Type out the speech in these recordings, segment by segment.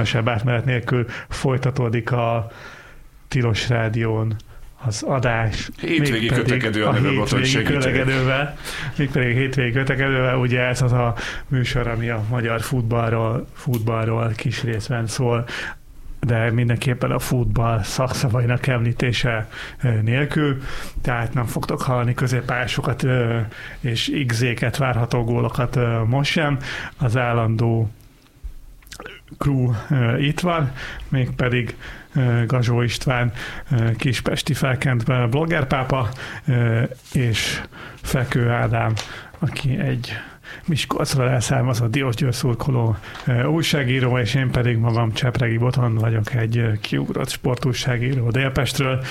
különösebb átmenet nélkül folytatódik a Tilos Rádión az adás. Hétvégi kötekedő a neve hétvégi kötekedővel, mégpedig hétvégi kötekedővel, ugye ez az a műsor, ami a magyar futballról, futballról kis részben szól, de mindenképpen a futball szakszavainak említése nélkül, tehát nem fogtok hallani középpályásokat és XZ-ket, várható gólokat most sem. Az állandó crew itt van, mégpedig Gazsó István, Kispesti felkent bloggerpápa, és Fekő Ádám, aki egy Miskolcra elszármazott Diósgyőr szurkoló újságíró, és én pedig magam Csepregi Boton vagyok, egy kiugrott sportújságíró Délpestről.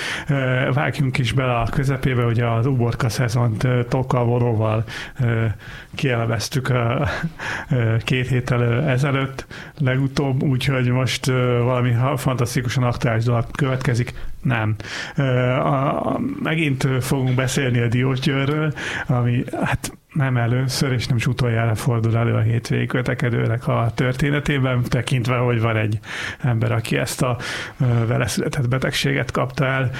Vágjunk is bele a közepébe, ugye az uborka szezont tokkal valóval kielveztük két héttel ezelőtt legutóbb, úgyhogy most valami fantasztikusan aktuális dolog következik. Nem. Megint fogunk beszélni a Diósgyőrről, ami hát nem először, és nem is utoljára fordul elő a hétvégi kötekedőnek a történetében, tekintve, hogy van egy ember, aki ezt a vele született betegséget kapta el,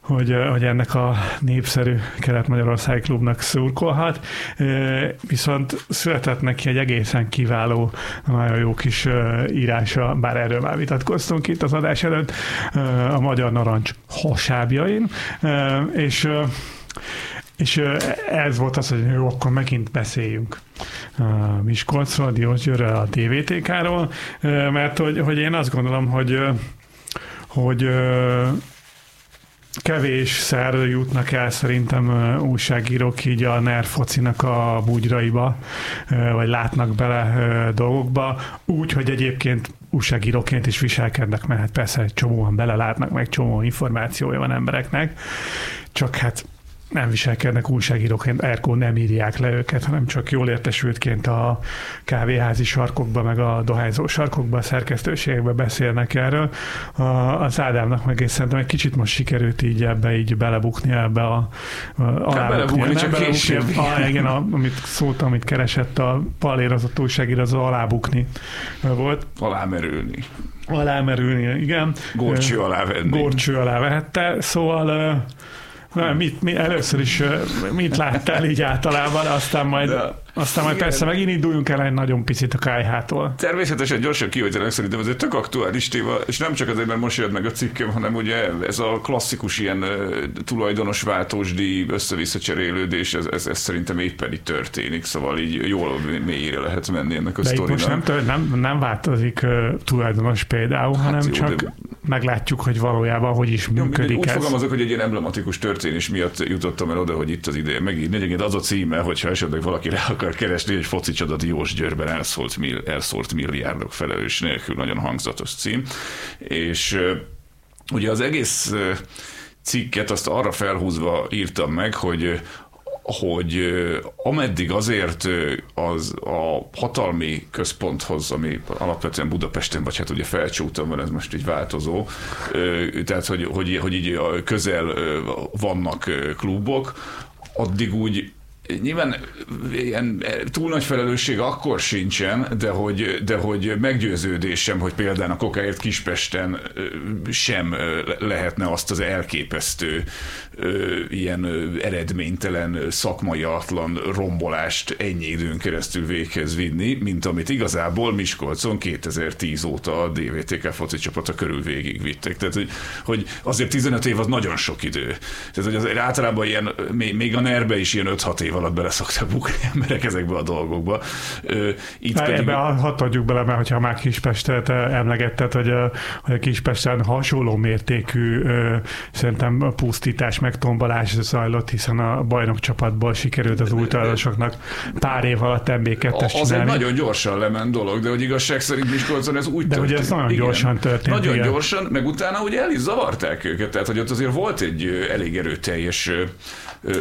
hogy, hogy ennek a népszerű Kelet-Magyarországi klubnak szurkolhat, viszont született neki egy egészen kiváló, nagyon jó kis írása, bár erről már vitatkoztunk itt az adás előtt, a Magyar Narancs hasábjain, és és ez volt az, hogy jó, akkor megint beszéljünk Miskolcról, Diósgyőrről, a DVTK-ról, mert hogy, hogy én azt gondolom, hogy, hogy kevés szer jutnak el szerintem újságírók így a NER focinak a bugyraiba, vagy látnak bele dolgokba, úgy, hogy egyébként újságíróként is viselkednek, mert hát persze csomóan belelátnak, meg csomó információja van embereknek, csak hát nem viselkednek újságíróként, ergo nem írják le őket, hanem csak jól értesültként a kávéházi sarkokba, meg a dohányzó sarkokba, a szerkesztőségekbe beszélnek erről. Az Ádámnak meg és szerintem egy kicsit most sikerült így ebbe így belebukni ebbe a, a hát belebukni, csak belebukni, a, igen, a, amit szólt, amit keresett a palérozott újságíró, az alábukni volt. Alámerülni. Alámerülni, igen. Gorcső alá venni. Gorcső alá vehette, szóval nem, mit, mi, először is mit láttál így általában, aztán majd, De, aztán majd persze megint induljunk el egy nagyon picit a kájhától. Természetesen gyorsan kihogytanak, szerintem ez egy tök aktuális téma, és nem csak azért, mert most jött meg a cikkem, hanem ugye ez a klasszikus ilyen tulajdonos váltósdi össze-vissza cserélődés, ez, ez, ez, szerintem éppen itt történik, szóval így jól mélyére lehet menni ennek a De most nem, tör, nem, nem változik uh, tulajdonos például, hát hanem jó, csak de... meglátjuk, hogy valójában hogy is működik jó, úgy ez. Úgy fogalmazok, hogy egy ilyen emblematikus történés miatt jutottam el oda, hogy itt az ideje megírni. Egyébként az a címe, hogyha esetleg valaki rá akar keresni, hogy foci csoda Diós Győrben elszólt, mill, elszólt milliárdok felelős nélkül, nagyon hangzatos cím. És ugye az egész cikket azt arra felhúzva írtam meg, hogy hogy ameddig azért az a hatalmi központhoz, ami alapvetően Budapesten, vagy hát ugye Felcsúton van, ez most így változó, tehát hogy, hogy, hogy így közel vannak klubok, addig úgy Nyilván ilyen túl nagy felelősség akkor sincsen, de hogy, de hogy meggyőződésem, hogy például a kokáért Kispesten sem lehetne azt az elképesztő ilyen eredménytelen, szakmai atlan rombolást ennyi időn keresztül véghez vinni, mint amit igazából Miskolcon 2010 óta a DVTK foci csapata körül végigvittek. Tehát, hogy, hogy azért 15 év az nagyon sok idő. Tehát, hogy azért általában ilyen, még a nerbe is ilyen 5-6 év alatt bele szoktak bukni emberek ezekbe a dolgokba. Itt pedig... Ebbe hadd adjuk bele, mert hogyha már Kispestet emlegetted, hogy a, hogy a Kispesten hasonló mértékű szerintem pusztítás, meg tombolás zajlott, hiszen a bajnok csapatból sikerült az ultralosoknak pár év alatt MB2-es Az egy nagyon gyorsan lement dolog, de hogy igazság szerint Miskolcon ez úgy De történt. hogy ez nagyon igen. gyorsan történt. Nagyon igen. gyorsan, meg utána ugye el is zavarták őket, tehát hogy ott azért volt egy elég erőteljes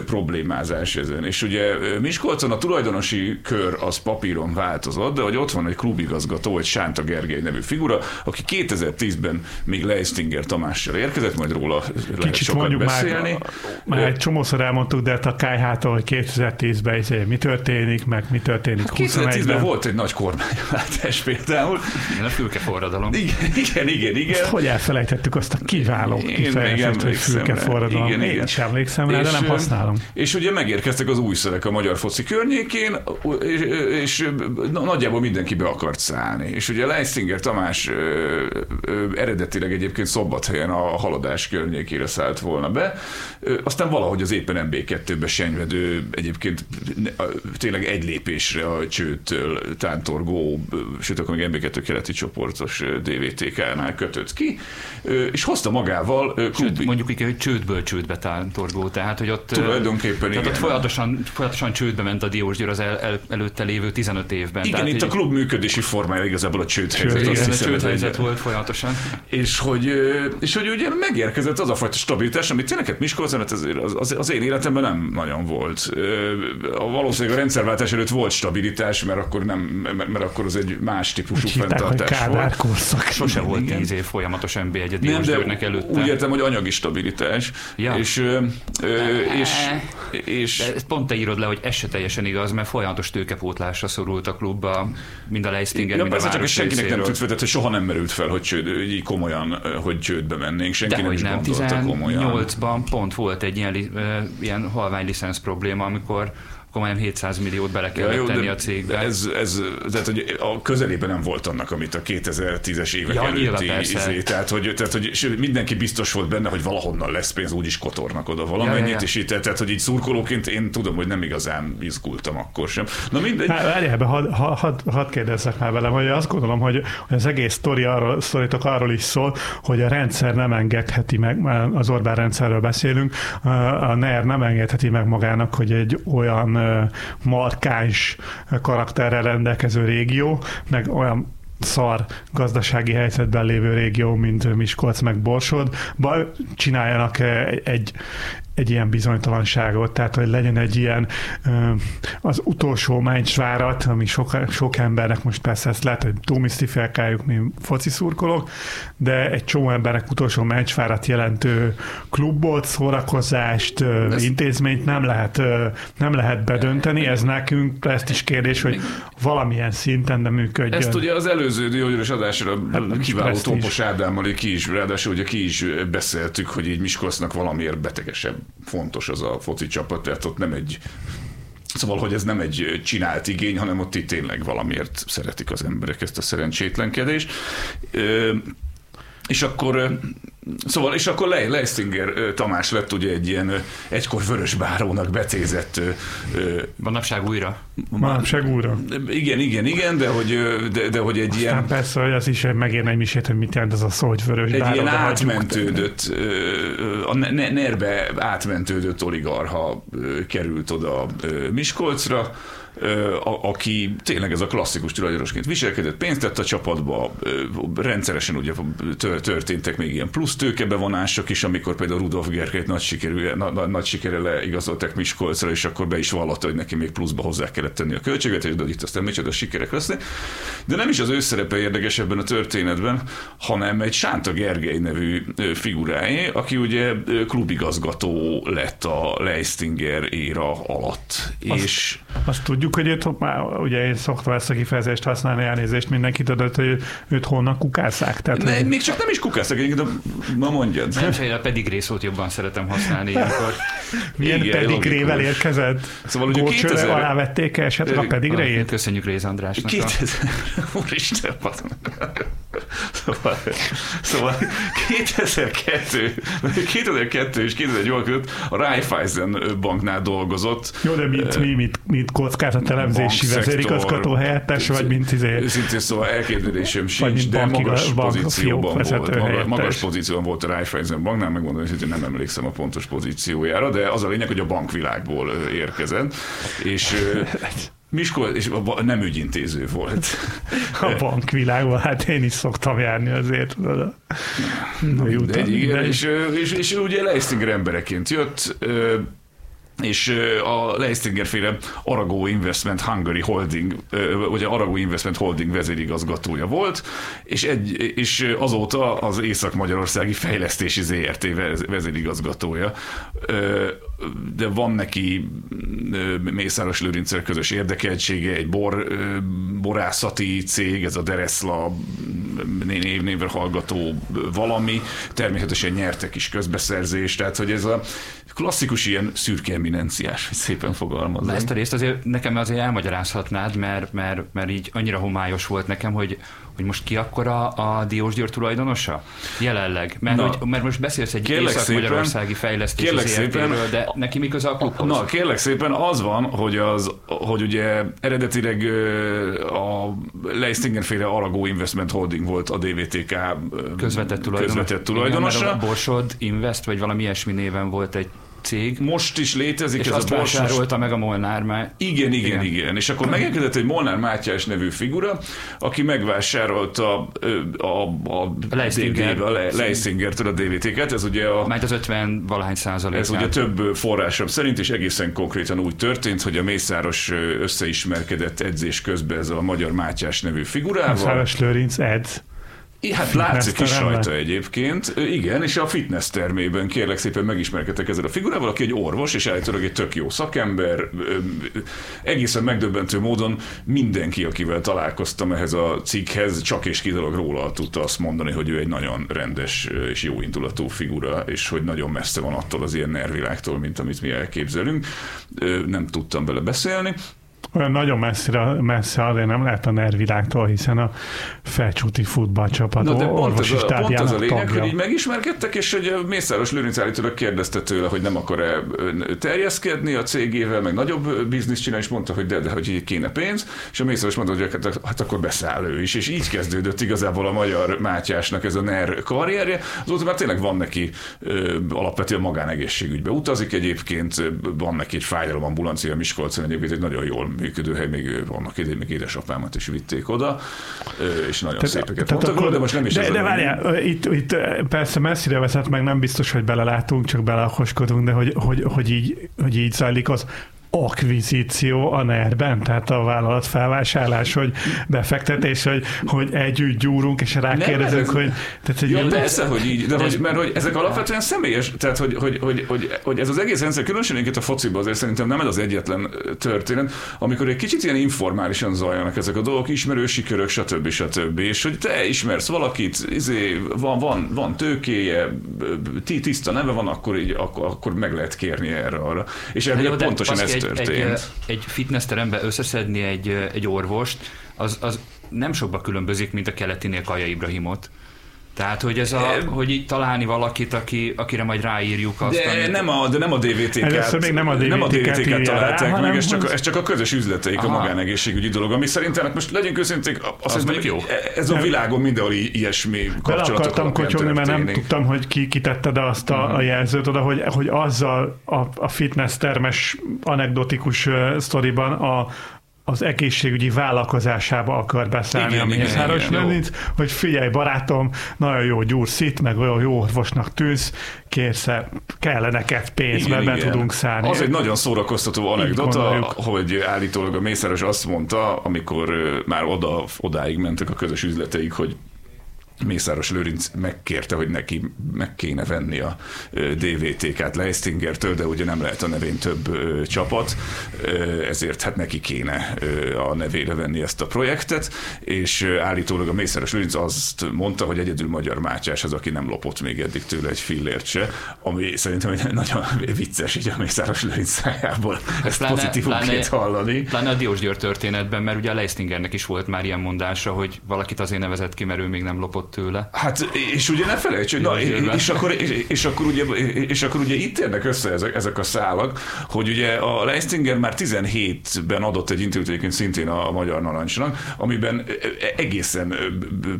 problémázás ezen. És ugye Miskolcon a tulajdonosi kör az papíron változott, de hogy ott van egy klubigazgató, egy Sánta Gergely nevű figura, aki 2010-ben még Leistinger Tamással érkezett, majd róla lehet Kicsit sokat mondjuk beszélni. már, már egy csomószor elmondtuk, de hát a kájhától, hogy 2010-ben izé, mi történik, meg mi történik 2010-ben 21-ben. volt egy nagy kormányváltás például. Igen, a fülke forradalom. Igen, igen, igen. igen. Ezt hogy elfelejtettük azt a kiváló Én kifejezést, hogy fülke forradalom. Igen, Én igen. is emlékszem rá, de nem ö, használom. És ugye megérkeztek az új szerek a magyar foci környékén, és, és na- nagyjából mindenki be akart szállni. És ugye Leisinger Tamás ö, ö, eredetileg egyébként Szombathelyen a haladás környékére szállt volna be, Ö, aztán valahogy az éppen MB2-be senyvedő, egyébként tényleg egy lépésre a csőtől tántorgó, sőt akkor még MB2 keleti csoportos DVTK-nál kötött ki, és hozta magával ö, Sőt, klubi. mondjuk így, hogy csődből csődbe tántorgó, tehát hogy ott, Tulajdonképpen tehát igen. folyamatosan, folyamatosan csődbe ment a Diósgyőr az el, el, előtte lévő 15 évben. Igen, tehát, itt a hogy- klub működési formája igazából a csőd helyzet. igen, a csődhelyzet egy- volt folyamatosan. És hogy, és hogy ugye megérkezett az a fajta stabilitás, amit tényleg hát Miskolcon az, az, az, én életemben nem nagyon volt. A- Valószínűleg a rendszerváltás előtt volt stabilitás, mert akkor, nem, mert, mert akkor az egy más típusú fenntartás volt. korszak. Sose volt Igen. 10 év folyamatos NB1 a Nem, Diósgyőrnek de előtte. úgy értem, hogy anyagi stabilitás. Ja. És, ö, ö, és, és, De ezt pont te írod le, hogy ez se teljesen igaz, mert folyamatos tőkepótlásra szorult a klubba, mind a Leistinger, Ja, mind a persze, csak ez város senkinek nem tűnt fel, tehát soha nem merült fel, hogy, csőd, így komolyan, hogy csődbe mennénk. Senki De nem is nem, gondolta komolyan. 18-ban pont volt egy ilyen, ilyen halvány licensz probléma, amikor akkor majdnem 700 milliót bele kellett jó, tenni a cégbe. ez, ez, tehát, hogy a közelében nem volt annak, amit a 2010-es évek Ja, előtti izé, tehát, hogy, tehát, hogy mindenki biztos volt benne, hogy valahonnan lesz pénz, úgyis kotornak oda valamennyit, Ja, ja, ja. és így, tehát, hogy így szurkolóként én tudom, hogy nem igazán izgultam akkor sem. Na mindegy. Hát, Várjál be, hadd had, had, had kérdezzek már velem, hogy azt gondolom, hogy, hogy az egész sztori arról, sztoritok arról is szól, hogy a rendszer nem engedheti meg, az Orbán rendszerről beszélünk, a NER nem engedheti meg magának, hogy egy olyan ö, markáns karakterrel rendelkező régió, meg olyan szar gazdasági helyzetben lévő régió, mint Miskolc meg Borsod, csináljanak egy, egy ilyen bizonytalanságot, tehát hogy legyen egy ilyen az utolsó mencsvárat, ami sok, sok embernek most persze ezt lehet, hogy túlmisztifikáljuk, mi foci szurkolók, de egy csomó embernek utolsó mencsvárat jelentő klubot, szórakozást, ö, Ez- intézményt nem lehet, nem lehet bedönteni, ez nekünk ezt is kérdés, hogy valamilyen szinten de működjön. Ezt ugye az előző diógyőrös adásra Hát kiváló. Tópos Ádámmal ki is, ráadásul ugye ki is beszéltük, hogy így Miskolcnak valamiért betegesebb fontos az a foci csapat, tehát ott nem egy Szóval, hogy ez nem egy csinált igény, hanem ott itt tényleg valamiért szeretik az emberek ezt a szerencsétlenkedést. És akkor, szóval, és akkor Le- Leistinger Tamás lett ugye egy ilyen egykor vörös bárónak becézett Manapság újra. Manapság újra. igen, igen, igen, de hogy, de, de hogy egy ilyen, Aztán persze, hogy az is megérne egy misét, hogy mit jelent az a szó, hogy vörös egy bára, ilyen de hagyjuk. átmentődött, a ne- ne- nerbe átmentődött oligarha került oda Miskolcra, a- aki tényleg ez a klasszikus tulajdonosként viselkedett, pénzt tett a csapatba, rendszeresen ugye tör- történtek még ilyen plusz tőkebevonások is, amikor például Rudolf Gergelyt nagy, sikerű, na, na, nagy sikere leigazolták Miskolcra, és akkor be is vallotta, hogy neki még pluszba hozzá kellett tenni a költségvetést, de itt aztán micsoda sikerek lesznek. De nem is az ő szerepe érdekes ebben a történetben, hanem egy Sánta Gergely nevű figuráé, aki ugye klubigazgató lett a Leistinger éra alatt. Azt- és Azt tudjuk, hogy őt már, ugye én szoktam ezt a kifejezést használni, elnézést mindenki tudod, hogy őt honnan kukászák. Tehát, ne, hogy- még csak nem is kukásztak, de ma mondjad. Nem a pedigré szót jobban szeretem használni ilyenkor. milyen igen, pedigrével logikus. érkezett? Szóval ugye Górcsőre 2000 alá vették esetleg a pedigréjét? Köszönjük Réz Andrásnak. A... 2000, úristen, bazd meg. Szóval, szóval 2002, 2002 és 2008 között a Raiffeisen banknál dolgozott. Jó, de mint, mi, mint, mint kockázatelemzési vezérigazgató helyettes, vagy mint izé, Őszintén szóval elképzelésem sincs, de magas bank- pozícióban volt. Magas, magas pozícióban volt a Raiffeisen banknál, megmondom, hogy nem emlékszem a pontos pozíciójára, de az a lényeg, hogy a bankvilágból ö, érkezett, és ö, Miskol, és nem ügyintéző volt. a bankvilágban, hát én is szoktam járni azért. tudod. Na, De jutott, igen, de- és, és, és, ugye Leistinger embereként jött, és a Leistinger féle Arago Investment Hungary Holding, vagy a Arago Investment Holding vezérigazgatója volt, és, egy, és azóta az Észak-Magyarországi Fejlesztési ZRT. Vezérigazgatója. De van neki Mészáros Lőrincsel közös érdekeltsége, egy bor, borászati cég, ez a Dereszla névnévre hallgató valami, természetesen nyertek is közbeszerzést, tehát hogy ez a klasszikus ilyen szürke eminenciás, hogy szépen fogalmazom. Ezt a részt azért nekem azért elmagyarázhatnád, mert, mert, mert így annyira homályos volt nekem, hogy, hogy most ki akkor a, a Diós Győr tulajdonosa? Jelenleg. Mert, hogy, mert most beszélsz egy észak-magyarországi fejlesztési szépen, de neki mi köze a klubhoz? Na, kérlek szépen, az van, hogy, az, hogy ugye eredetileg a Leistingen féle Aragó Investment Holding volt a DVTK közvetett tulajdonos. Közvetett tulajdonosa. Igen, a Borsod Invest, vagy valami ilyesmi néven volt egy cég. Most is létezik és ez azt a vásárolta meg a Molnár már. Igen, igen, igen, igen. És akkor megérkezett egy Molnár Mátyás nevű figura, aki megvásárolta a, a, a Leisingertől a DVT-ket, ez ugye a... Majd az 50 valahány százalék. Ez ugye több forrásom szerint, és egészen konkrétan úgy történt, hogy a Mészáros összeismerkedett edzés közben ez a Magyar Mátyás nevű figurával. Mészáros Lőrinc edz. Hát látszik is rajta egyébként. Igen, és a fitness termében kérlek szépen megismerkedtek ezzel a figurával, aki egy orvos, és állítólag egy tök jó szakember. Egészen megdöbbentő módon mindenki, akivel találkoztam ehhez a cikkhez, csak és kizárólag róla tudta azt mondani, hogy ő egy nagyon rendes és jó indulatú figura, és hogy nagyon messze van attól az ilyen nervilágtól, mint amit mi elképzelünk. Nem tudtam vele beszélni olyan nagyon messzire, messze azért nem lehet a nervilágtól, hiszen a felcsúti futballcsapat Na de pont az, a, pont az a lényeg, tagja. hogy így megismerkedtek, és hogy Mészáros Lőrinc állítólag kérdezte tőle, hogy nem akar-e terjeszkedni a cégével, meg nagyobb bizniszt csinálni, és mondta, hogy de, de hogy így kéne pénz, és a Mészáros mondta, hogy hát, hát akkor beszáll ő is, és így kezdődött igazából a magyar Mátyásnak ez a NER karrierje. Azóta már tényleg van neki alapvetően magánegészségügybe utazik egyébként, van neki egy fájdalomambulancia Miskolcon egyébként egy nagyon jól működőhely, még vannak idén, még édesapámat is vitték oda, és nagyon te, szépeket mondtak akkor, de most nem is De, de várjál, itt, itt persze messzire vezet, meg nem biztos, hogy belelátunk, csak beleakoskodunk, de hogy, hogy, hogy, így, hogy így zajlik az akvizíció a NER-ben, tehát a vállalat felvásárlás, hogy befektetés, hogy, hogy együtt gyúrunk, és rákérdezünk, hogy... Tehát, hogy ja, persze, hogy így, de hogy, mert hogy ezek alapvetően személyes, tehát hogy, hogy, hogy, hogy, hogy ez az egész rendszer, különösen a fociban azért szerintem nem ez az egyetlen történet, amikor egy kicsit ilyen informálisan zajlanak ezek a dolgok, ismerősi körök, stb. stb. És hogy te ismersz valakit, izé, van, van, van tőkéje, tiszta neve van, akkor, így, akkor, akkor meg lehet kérni erre arra. És erre pontosan ez történt. Egy, egy fitness terembe összeszedni egy, egy orvost, az, az nem sokba különbözik, mint a keletinél Kaja Ibrahimot. Tehát, hogy ez a, hogy így találni valakit, aki, akire majd ráírjuk azt, de, amit... nem a, de nem a DVT-ket, még nem a DVT-ket, nem a DVT-ket találták rá, meg, ez csak, ez csak a közös üzleteik, Aha. a magánegészségügyi dolog, ami szerintem, hát most legyünk őszinték, azt az jó. ez a világon mindenhol ilyesmi kapcsolatok akartam kocsogni, mert nem tudtam, hogy ki kitette de azt a, a jelzőt oda, hogy, hogy azzal a, a fitness termes anekdotikus sztoriban a, az egészségügyi vállalkozásába akar beszállni igen, a Mészáros Lőrinc, hogy figyelj barátom, nagyon jó gyúrsz itt, meg olyan jó orvosnak tűnsz, kérsz kellene neked pénz, igen, mert be tudunk szállni. Az egy nagyon szórakoztató anekdota, hogy állítólag a Mészáros azt mondta, amikor már oda, odáig mentek a közös üzleteik, hogy Mészáros Lőrinc megkérte, hogy neki meg kéne venni a DVT-ket Leistingertől, de ugye nem lehet a nevén több csapat, ezért hát neki kéne a nevére venni ezt a projektet, és állítólag a Mészáros Lőrinc azt mondta, hogy egyedül Magyar Mátyás az, aki nem lopott még eddig tőle egy fillért se, ami szerintem egy nagyon vicces így a Mészáros Lőrinc szájából ezt pláne, pozitívunként hallani. Pláne a Diós Győr történetben, mert ugye a Leistingernek is volt már ilyen mondása, hogy valakit azért nevezett ki, mert ő még nem lopott tőle. Hát, és ugye ne felejts, hogy na, és, akkor, és, és, akkor ugye, és akkor ugye itt érnek össze ezek, ezek a szálak, hogy ugye a Leistinger már 17-ben adott egy interjút szintén a Magyar Narancsnak, amiben egészen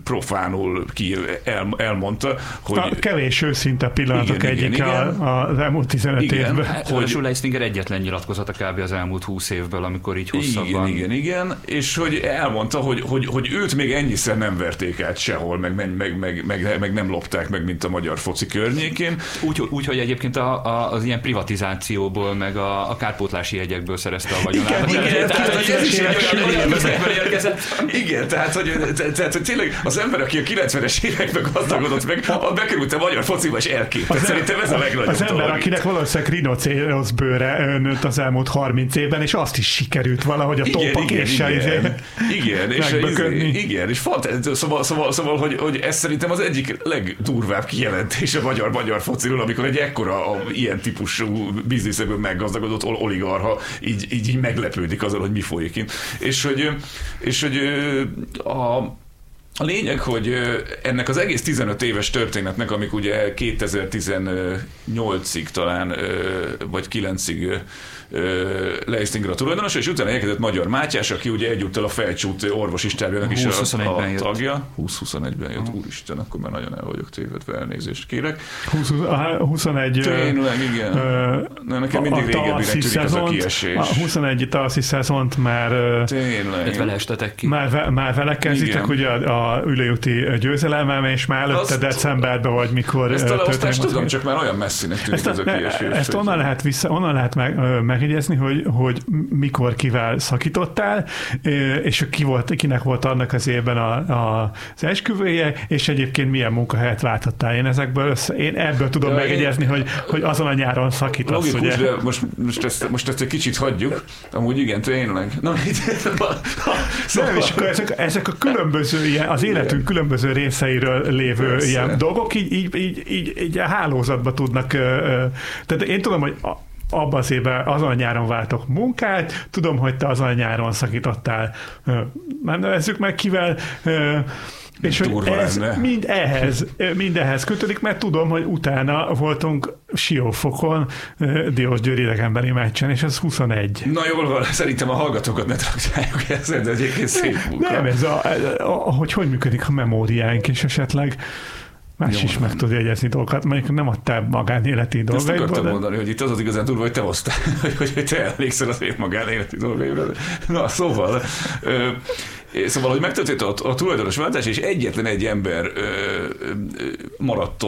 profánul ki el, elmondta, hogy... A kevés őszinte pillanatok igen, egyik igen, igen. az elmúlt 15 igen, évben. Hát, hogy Leistinger egyetlen nyilatkozata kb. az elmúlt 20 évből, amikor így hosszabban... Igen, igen, igen, és hogy elmondta, hogy, hogy, hogy őt még ennyiszer nem verték át sehol, meg meg, meg, meg, meg, meg nem lopták meg, mint a magyar foci környékén. Úgy, úgy hogy egyébként a, a, az ilyen privatizációból, meg a, a kárpótlási jegyekből szerezte a vagyonát. Igen, igen, tehát, hogy ez is Igen, tehát hogy, tehát, hogy tényleg az ember, aki a 90-es években gazdagodott meg, a bekerült a magyar fociba, és elképett. Szerintem ez a legnagyobb Az ember, dolog. akinek valószínűleg rinocérosz bőre nőtt az elmúlt 30 évben, és azt is sikerült valahogy a tompakéssel igen, igen, igen, és, igen, és fant, szóval, szóval, szóval hogy, hogy ez szerintem az egyik legdurvább kijelentés a magyar-magyar fociról, amikor egy ekkora a, ilyen típusú bizniszekből meggazdagodott oligarha így, így, így meglepődik azon, hogy mi folyik itt. És hogy, és hogy a a lényeg, hogy ennek az egész 15 éves történetnek, amik ugye 2018-ig talán, vagy 9-ig Leistingra a tulajdonos, és utána elkezdett Magyar Mátyás, aki ugye egyúttal a felcsút orvosistábjának is a, a tagja. 20-21-ben jött, úristen, akkor már nagyon el vagyok tévedve, elnézést kérek. 20, 21 Tényleg, igen. Uh, nekem mindig régebbinek tűnik ez a kiesés. A 21 tavaszi szezont már Tényleg. vele estetek ki. Már, már vele kezditek ugye a, a ülőjúti győzelemmel, és már előtte Azt, decemberben vagy mikor Ezt a tudom, csak már olyan messzinek tűnik ezt, ez a kiesés. Ezt onnan lehet, vissza, onnan lehet meg, meg megjegyezni, hogy, hogy mikor kivel szakítottál, és ki volt, kinek volt annak az évben a, a, az esküvője, és egyébként milyen munkahelyet láthattál. Én ezekből össze, én ebből tudom ja, megjegyezni, én... hogy, hogy azon a nyáron szakítasz. Logikus, ugye? de most, most, ezt, most ezt egy kicsit hagyjuk. Amúgy igen, tényleg. Na, szóval... Nem, és akkor ezek, ezek a különböző, ilyen, az életünk különböző részeiről lévő Persze. ilyen dolgok így, így, így, így, így a hálózatba tudnak. Tehát én tudom, hogy abban az évben azon a nyáron váltok munkát, tudom, hogy te azon a nyáron szakítottál, nem nevezzük meg kivel, és hogy ez mind ehhez, mind ehhez kötődik, mert tudom, hogy utána voltunk Siófokon Diós Győr idegenbeni meccsen, és ez 21. Na jól van, szerintem a hallgatókat ne traktáljuk ezzel, de egyébként szép munka. Nem, ez a, a, a, hogy hogy működik a memóriánk, és esetleg Más Jó, is meg tud jegyezni dolgokat, mondjuk nem adtál magánéleti dolgaidból. Ezt akartam de... mondani, hogy itt az az igazán durva, hogy te hoztál, hogy, hogy te emlékszel az én magánéleti dolgaimra. Na, szóval, ö, Szóval, hogy megtörtént a, a tulajdonos váltás, és egyetlen egy ember ö, ö, maradt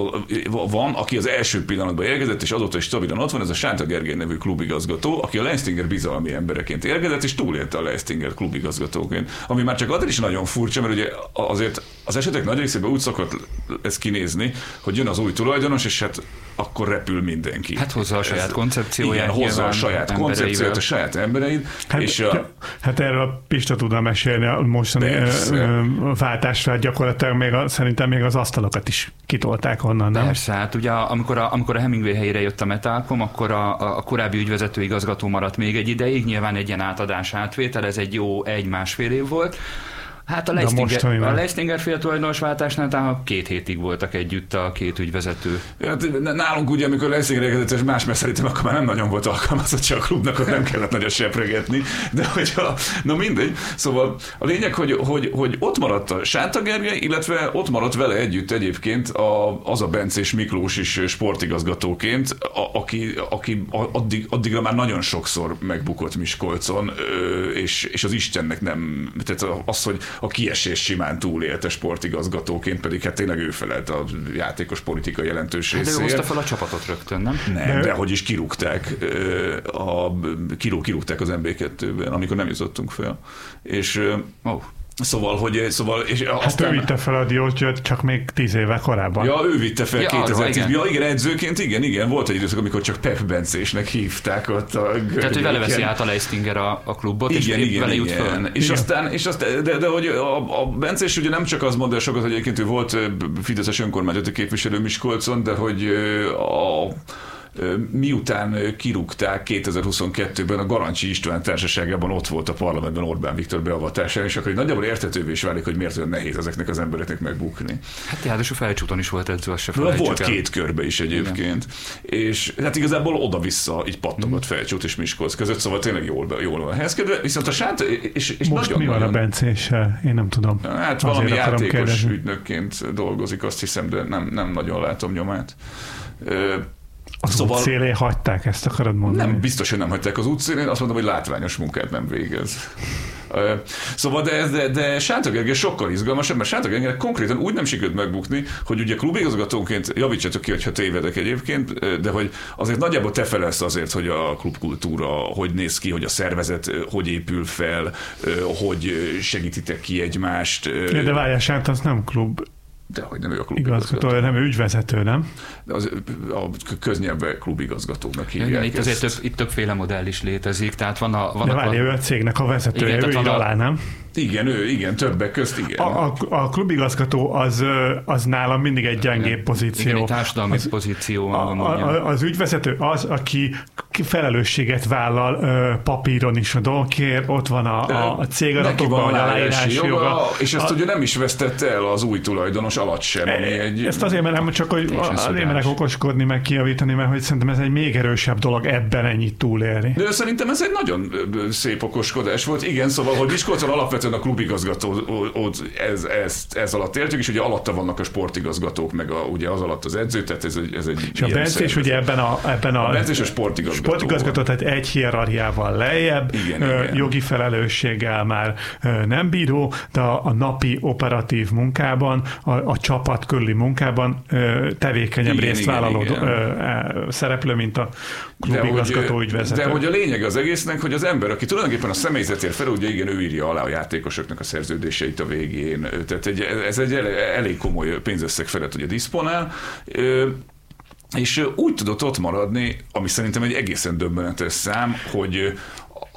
van, aki az első pillanatban érkezett, és azóta is stabilan ott van, ez a Sánta Gergely nevű klubigazgató, aki a Leistinger bizalmi embereként érkezett, és túlélte a Leistinger klubigazgatóként. Ami már csak azért is nagyon furcsa, mert ugye azért az esetek nagy részében úgy szokott ez kinézni, hogy jön az új tulajdonos, és hát akkor repül mindenki. Hát hozza a saját koncepcióját. Igen, hozza a saját koncepcióját, a saját embereid. Hát, és a... hát erről a Pista tudna mesélni a mostani váltásra, gyakorlatilag még a, szerintem még az asztalokat is kitolták onnan, nem? Persze, hát ugye amikor a, amikor a Hemingway helyére jött a Metalcom, akkor a, a korábbi ügyvezető igazgató maradt még egy ideig, nyilván egy ilyen átadás átvétel, ez egy jó egy-másfél év volt. Hát a Leistinger, a Leistinger fél tulajdonosváltásnál talán két hétig voltak együtt a két ügyvezető. Hát, nálunk ugye, amikor Leistinger érkezett, és más, mert szerintem akkor már nem nagyon volt alkalmazott a klubnak, ott nem kellett nagyon sepregetni, de hogyha, na mindegy. Szóval a lényeg, hogy, hogy, hogy ott maradt a Sáta Gergely, illetve ott maradt vele együtt egyébként a, az a Bencés Miklós is sportigazgatóként, a, aki, aki addig, addigra már nagyon sokszor megbukott Miskolcon, és, és az Istennek nem, tehát az, hogy a kiesés simán túlélte sportigazgatóként, pedig hát tényleg ő felelt a játékos politika jelentős hát részéért. De ő fel a csapatot rögtön, nem? Nem, de hogy is kirúgták, a, kirú, kirúgták az MB2-ben, amikor nem jutottunk fel. És oh. Szóval, hogy szóval, és hát aztán... ő vitte fel a diót, csak még tíz éve korábban. Ja, ő vitte fel ja, 2010 igen. Ja, igen, edzőként, igen, igen, volt egy időszak, amikor csak Pep Bencésnek hívták ott a Tehát, hogy vele veszi át a Leistinger a, a klubot, igen, és igen, vele jut föl. És igen. aztán, és aztán de, de, hogy a, a Bencés ugye nem csak az mondja sokat, hogy egyébként ő volt Fideszes önkormányzati képviselő Miskolcon, de hogy a miután kirúgták 2022-ben a Garancsi István társaságában ott volt a parlamentben Orbán Viktor beavatása, és akkor nagyjából értetővé is válik, hogy miért olyan nehéz ezeknek az embereknek megbukni. Hát ráadásul felcsúton is volt edző, az se Volt el. két körbe is egyébként. Igen. És hát igazából oda-vissza így pattogott mm. felcsút és Miskolc között, szóval tényleg jól, jól van helyezkedve. Viszont a sát, és, és Most nagyon, mi van nagyon, a Bencéssel? Én nem tudom. Hát valami játékos kérdezni. ügynökként dolgozik, azt hiszem, de nem, nem nagyon látom nyomát. Az szóval, útszélén hagyták, ezt akarod mondani? Nem, biztos, hogy nem hagyták az útszélén, azt mondom, hogy látványos munkát nem végez. Szóval, de, de, de Sánta Gergely sokkal izgalmasabb, mert Sánta Gergely konkrétan úgy nem sikerült megbukni, hogy ugye klubigazgatónként, javítsatok ki, ha tévedek egyébként, de hogy azért nagyjából te felelsz azért, hogy a klubkultúra hogy néz ki, hogy a szervezet hogy épül fel, hogy segítitek ki egymást. De várjál, Sánta, az nem klub de hogy nem ő a klubigazgató. nem ő ügyvezető, nem? De az, a köznyelvben klubigazgatónak hívják. Igen, itt azért több, itt többféle modell is létezik, tehát van a... Van de várj, a, ő a cégnek a vezetője, igen, ő a, alá, nem? Igen, ő, igen, többek közt, igen. A, a, a klubigazgató az, az nálam mindig egy gyengébb pozíció. Igen, egy társadalmi az, pozíció. A, a, az ügyvezető az, aki felelősséget vállal ö, papíron is a dolgokért, ott van a, a, a cégadatokban, hogy aláírás joga, joga. És ezt a, ugye nem is vesztette el az új tulajdonos alatt sem. Ami egy, ezt azért, mert nem csak, hogy azért merek okoskodni, meg kijavítani, mert hogy szerintem ez egy még erősebb dolog ebben ennyit túlélni. De szerintem ez egy nagyon szép okoskodás volt. Igen, szóval, hogy Miskolcon alapvetően a klubigazgató ez, ez, ez alatt értjük, és ugye alatta vannak a sportigazgatók, meg a, ugye az alatt az edző, tehát ez egy, ez egy És a Bence ugye ebben a, ebben a, a, és a sportigazgató sportigazgató, tehát egy hierarchiával lejjebb, igen, ö, igen. jogi felelősséggel már ö, nem bíró, de a, a napi operatív munkában, a, a csapat körüli munkában ö, tevékenyebb igen, részt vállaló igen, igen. Ö, szereplő, mint a klubigazgató ügyvezető. De hogy a lényeg az egésznek, hogy az ember, aki tulajdonképpen a személyzetért fel, ugye igen, ő írja alá a játékosoknak a szerződéseit a végén, tehát egy, ez egy elég komoly pénzösszeg felett ugye diszponál, és úgy tudott ott maradni, ami szerintem egy egészen döbbenetes szám, hogy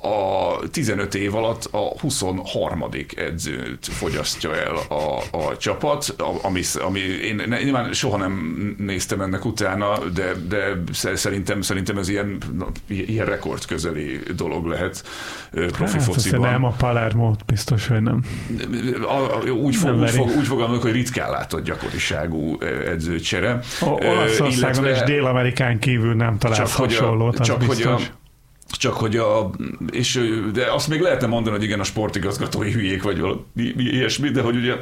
a 15 év alatt a 23. edzőt fogyasztja el a, a csapat, ami, ami én nyilván soha nem néztem ennek utána, de, de szerintem, szerintem ez ilyen, ilyen rekord közeli dolog lehet profi hát, fociban. Nem a Palermo, biztos, hogy nem. Úgy, fog, nem úgy, fog, úgy fogalmazok, hogy ritkán látott gyakoriságú edzőcsere. Olaszországon és Dél-Amerikán kívül nem találsz hasonlót, csak biztos. hogy a, csak hogy a, és, de azt még lehetne mondani, hogy igen, a sportigazgatói hülyék, vagy valami ilyesmi, de hogy ugye,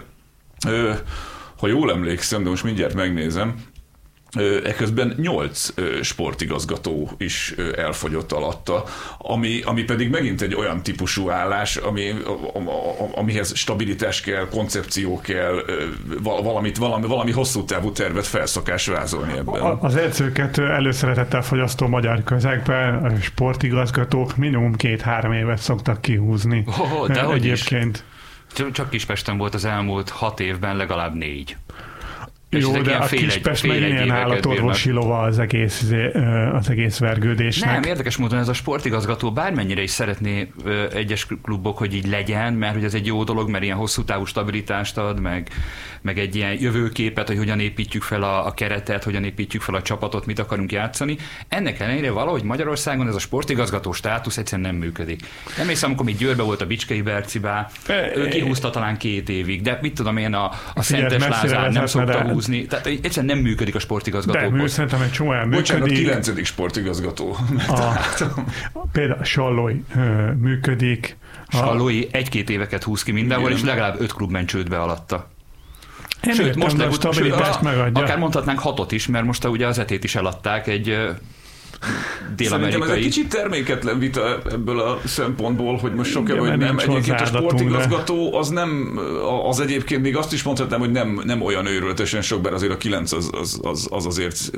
ha jól emlékszem, de most mindjárt megnézem, Ekközben nyolc sportigazgató is elfogyott alatta, ami, ami pedig megint egy olyan típusú állás, ami, amihez stabilitás kell, koncepció kell, valamit, valami, valami hosszú távú tervet felszokás vázolni ebben. Az edzőket előszeretettel fogyasztó magyar közegben a sportigazgatók minimum két-három évet szoktak kihúzni. Oh, de Egyébként. Csak Kispesten volt az elmúlt hat évben legalább négy. És Jó, de a Kispest meg milyen állatorvosi lova az egész, az egész vergődésnek. Nem, érdekes módon ez a sportigazgató bármennyire is szeretné egyes klubok, hogy így legyen, mert hogy ez egy jó dolog, mert ilyen hosszú távú stabilitást ad, meg, meg egy ilyen jövőképet, hogy hogyan építjük fel a, a keretet, hogyan építjük fel a csapatot, mit akarunk játszani. Ennek ellenére valahogy Magyarországon ez a sportigazgató státusz egyszerűen nem működik. Nem hiszem, amikor még Győrbe volt a Bicskei Berciba, ő kihúzta talán két évig, de mit tudom én, a, a Szentes Lázár nem szokta húzni. Tehát egyszerűen nem működik a sportigazgató. De szerintem egy csomó működik. Bocsánat, kilencedik sportigazgató. A, például Sallói működik. Sallói egy-két éveket húz ki mindenhol, és legalább öt klub ment csődbe alatta. Én sőt, most legut- a stabilitást megadja. Akár mondhatnánk hatot is, mert most ugye az etét is eladták egy Szerintem ez egy kicsit terméketlen vita ebből a szempontból, hogy most sok vagy nem. Egyébként a sportigazgató az nem, az egyébként még azt is mondhatnám, hogy nem, nem olyan őrületesen sok, bár azért a kilenc az, az, az, az azért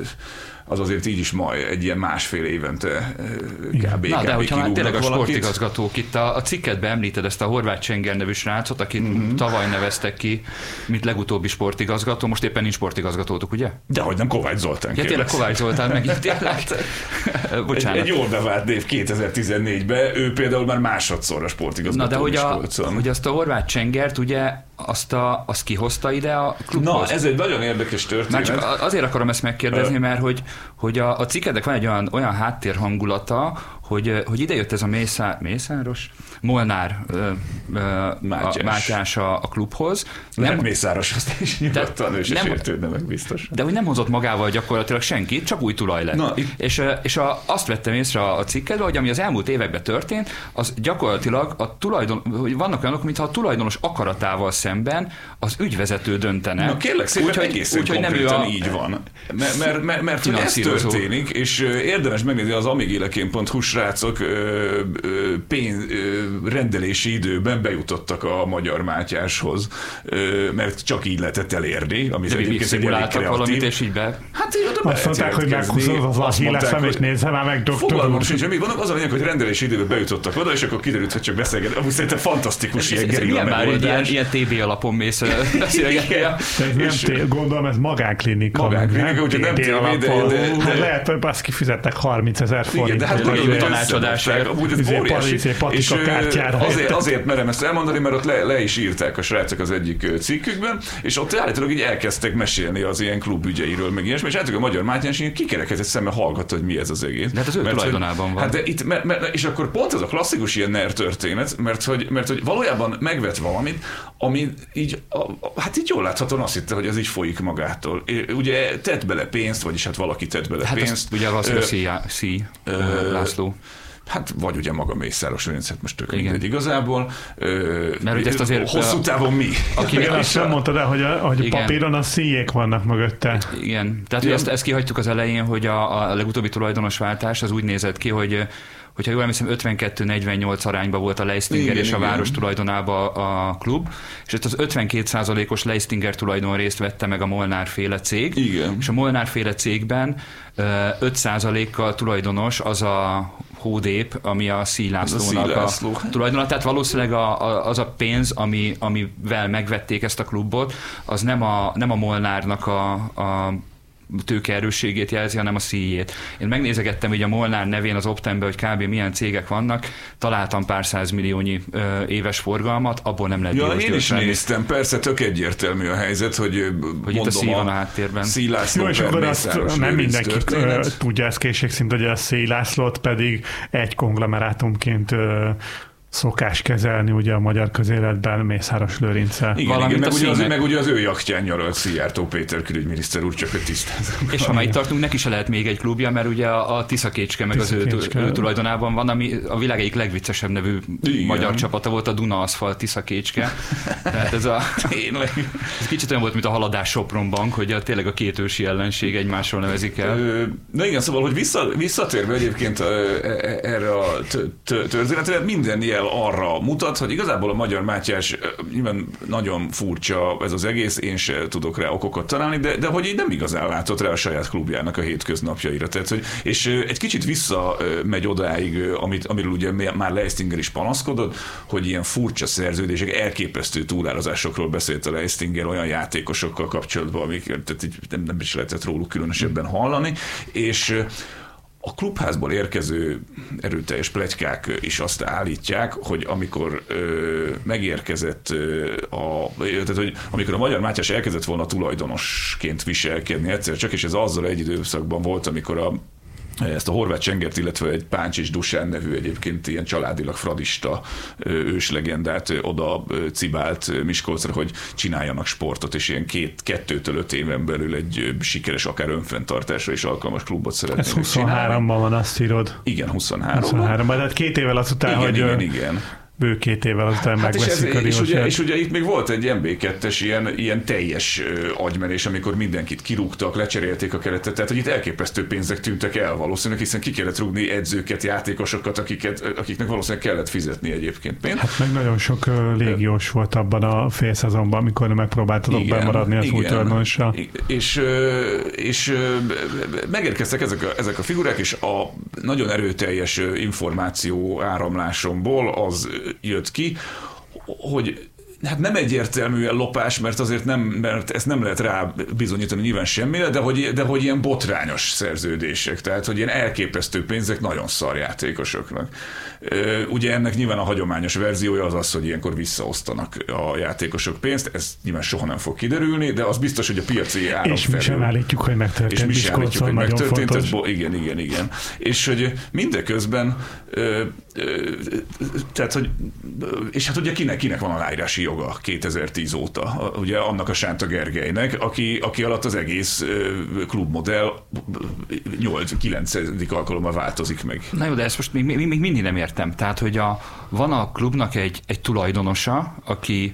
az azért így is majd egy ilyen másfél évente eh, kb. Na, de hogyha már tényleg a sportigazgatók, itt a, a cikketben említed ezt a Horváth Csenger nevű srácot, akit mm-hmm. tavaly neveztek ki, mint legutóbbi sportigazgató, most éppen nincs sportigazgatótok, ugye? De hogy nem Kovács Zoltán. Ja, tényleg Kovács Zoltán meg tényleg. Bocsánat. Egy, egy jól bevált név 2014-ben, ő például már másodszor a sportigazgató. Na de hogy, a, hogy azt a Horváth Csengert ugye azt, a, azt kihozta ide a klubhoz? Na, ez egy nagyon érdekes történet. Már csak azért akarom ezt megkérdezni, mert hogy, hogy a, a cikkedek van egy olyan, olyan háttérhangulata, hogy, hogy ide jött ez a Mészár, Mészáros? Molnár ö, ö, Mátyás. A, Mátyás a, a klubhoz. Nem, nem Mészáros, azt is nyugodtan ő nem, sértődne meg biztos. De hogy nem hozott magával gyakorlatilag senkit, csak új tulaj lett. Na, és és a, azt vettem észre a, cikkedben, hogy ami az elmúlt években történt, az gyakorlatilag a tulajdon, hogy vannak olyanok, mintha a tulajdonos akaratával szemben az ügyvezető döntene. Na kérlek szépen, úgy, egészen úgy, hogy nem ő a... így van. Mert, mert, mert, mert ez történik, és érdemes megnézni az amigélekén.hu srácok pénz, rendelési időben bejutottak a Magyar Mátyáshoz, mert csak így lehetett elérni, amit egyébként egy elég kreatív. valamit, és így be... Hát így oda Azt mondták, hogy meghúzod az a híleszem, és nézze már meg, doktor Fogalmam sincs, mi van, az a lényeg, hogy rendelési időben bejutottak oda, és akkor kiderült, hogy csak beszélget. Amúgy szerintem fantasztikus ilyen gerilla megoldás. Ilyen, ilyen TB alapon mész beszélgetni. Nem gondolom, ez magánklinika. Magánklinika, úgyhogy nem tévé, de, hát lehet, hogy azt kifizettek 30 ezer forint. de hát tanácsadásért. Amúgy ez óriási. És azért, azért merem ezt elmondani, mert ott le, le is írták a srácok az egyik cikkükben, és ott állítólag így elkezdtek mesélni az ilyen klubügyeiről, meg ilyesmi, és állítólag a magyar Mátyás kikerekedett szemmel hallgatta, hogy mi ez az egész. De hát az ő mert, tulajdonában van. Hát de itt, mert, mert, és akkor pont ez a klasszikus ilyen NER történet, mert hogy, mert hogy valójában megvet valamit, ami így, a, hát így jól láthatóan azt hitte, hogy ez így folyik magától. Ugye tett bele pénzt, vagyis hát valaki tett bele hát pénzt. ugye az a Szí, Hát vagy ugye maga Mészáros Lőrinc, hát most tök mindegy igazából. Mert ugye ezt azért... Hosszú távon mi? Aki Igen, azt sem mondtad el, hogy, a, hogy papíron a szíjék vannak mögötte. Igen, tehát ezt, ezt kihagytuk az elején, hogy a, a legutóbbi tulajdonos váltás az úgy nézett ki, hogy hogyha jól emlékszem, 52-48 arányban volt a Leistinger igen, és a igen. város tulajdonában a klub, és ezt az 52%-os Leistinger tulajdon részt vette meg a Molnár féle cég, igen. és a Molnár féle cégben 5%-kal tulajdonos az a hódép, ami a Szílászlónak a, a tulajdonat. Tehát valószínűleg a, a, az a pénz, ami, amivel megvették ezt a klubot, az nem a, nem a Molnárnak a, a tőkeerősségét jelzi, hanem a szíjét. Én megnézegettem így a Molnár nevén az Optembe, hogy kb. milyen cégek vannak, találtam pár milliónyi ö, éves forgalmat, abból nem lehet Ja, én is venni. néztem, persze tök egyértelmű a helyzet, hogy, hogy mondom, itt a szíj van a háttérben. Szílászló Jó, és akkor azt nem mindenki tudja ezt készségszint, hogy a Szílászlót pedig egy konglomerátumként szokás kezelni ugye a magyar közéletben Mészáros Lőrinccel. Igen, Valamint igen meg, ugye az, meg ugye az ő jaktján nyaralt Szijjártó Péter külügyminiszter úr, csak hogy tisztázom. És ha már itt tartunk, neki se lehet még egy klubja, mert ugye a, a Tiszakécske meg Tisza az ő, ő tulajdonában van, ami a világ egyik legviccesebb nevű igen. magyar csapata volt, a Duna Aszfalt Tiszakécske. Tehát ez a... Tényleg. Ez kicsit olyan volt, mint a Haladás Sopron Bank, hogy a, tényleg a két ősi ellenség egymásról nevezik el. Na igen, szóval, hogy vissza, visszatérve egyébként e- e- erre a történetre, minden jel arra mutat, hogy igazából a magyar Mátyás nyilván nagyon furcsa ez az egész, én se tudok rá okokat találni, de, de hogy így nem igazán látott rá a saját klubjának a hétköznapjaira. Tehát, hogy, és egy kicsit vissza megy odáig, amit, amiről ugye már Leistinger is panaszkodott, hogy ilyen furcsa szerződések, elképesztő túlározásokról beszélt a Leistinger olyan játékosokkal kapcsolatban, amik tehát nem, nem is lehetett róluk különösebben hallani, és a klubházból érkező erőteljes plegykák is azt állítják, hogy amikor ö, megérkezett a, tehát, hogy amikor a Magyar Mátyás elkezdett volna tulajdonosként viselkedni egyszer csak, és ez azzal egy időszakban volt, amikor a ezt a horvát csengert, illetve egy Páncs és Dusán nevű egyébként ilyen családilag fradista őslegendát oda cibált Miskolcra, hogy csináljanak sportot, és ilyen két, kettőtől öt éven belül egy sikeres, akár önfenntartásra is alkalmas klubot szeretnének Ez 23-ban van, azt írod. Igen, 23-ban. 23-ban, tehát két évvel azután, igen, hogy... Igen, igen bő két évvel azután hát megveszik és, ez, a és ugye, és ugye itt még volt egy MB2-es ilyen, ilyen teljes agymenés, amikor mindenkit kirúgtak, lecserélték a keretet, tehát hogy itt elképesztő pénzek tűntek el valószínűleg, hiszen ki kellett rúgni edzőket, játékosokat, akiket, akiknek valószínűleg kellett fizetni egyébként pénzt. Hát meg nagyon sok légiós volt abban a fél szezonban, amikor megpróbáltatok igen, bemaradni az új tulajdonossal. És, és megérkeztek ezek a, ezek a figurák, és a nagyon erőteljes információ áramlásomból az jött ki, hogy hát nem egyértelműen lopás, mert azért nem, mert ezt nem lehet rá bizonyítani nyilván semmire, de hogy, de hogy ilyen botrányos szerződések, tehát hogy ilyen elképesztő pénzek nagyon szar játékosoknak. Ugye ennek nyilván a hagyományos verziója az az, hogy ilyenkor visszaosztanak a játékosok pénzt, ez nyilván soha nem fog kiderülni, de az biztos, hogy a piaci áram És mi sem állítjuk, hogy megtörtént. És mi sem állítjuk, hogy megtörtént. Ez, igen, igen, igen. És hogy mindeközben tehát, hogy, és hát ugye kinek, kinek van aláírási joga 2010 óta? Ugye annak a Sánta Gergelynek, aki, aki alatt az egész klubmodell 8-9. alkalommal változik meg. Na jó, de ezt most még, még mindig nem értem. Tehát, hogy a, van a klubnak egy, egy tulajdonosa, aki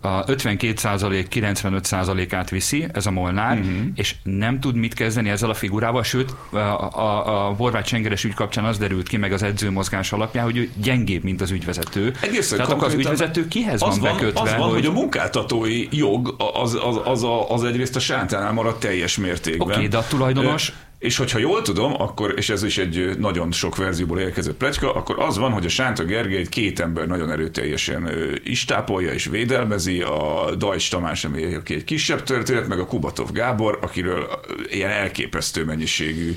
a 52% 95%-át viszi, ez a Molnár, uh-huh. és nem tud mit kezdeni ezzel a figurával, sőt a, a, a Horváth Csengeres ügy kapcsán az derült ki meg az edzőmozgás alapján, hogy ő gyengébb, mint az ügyvezető. Egészen Tehát akkor az ügyvezető kihez az van, van bekötve? Az van, hogy, hogy a munkáltatói jog az, az, az, az, az egyrészt a sántánál maradt teljes mértékben. Oké, okay, de a tulajdonos és hogyha jól tudom, akkor, és ez is egy nagyon sok verzióból érkezett pletyka, akkor az van, hogy a Sánta Gergely két ember nagyon erőteljesen istápolja és védelmezi, a Dajcs Tamás, ami aki egy kisebb történet, meg a Kubatov Gábor, akiről ilyen elképesztő mennyiségű,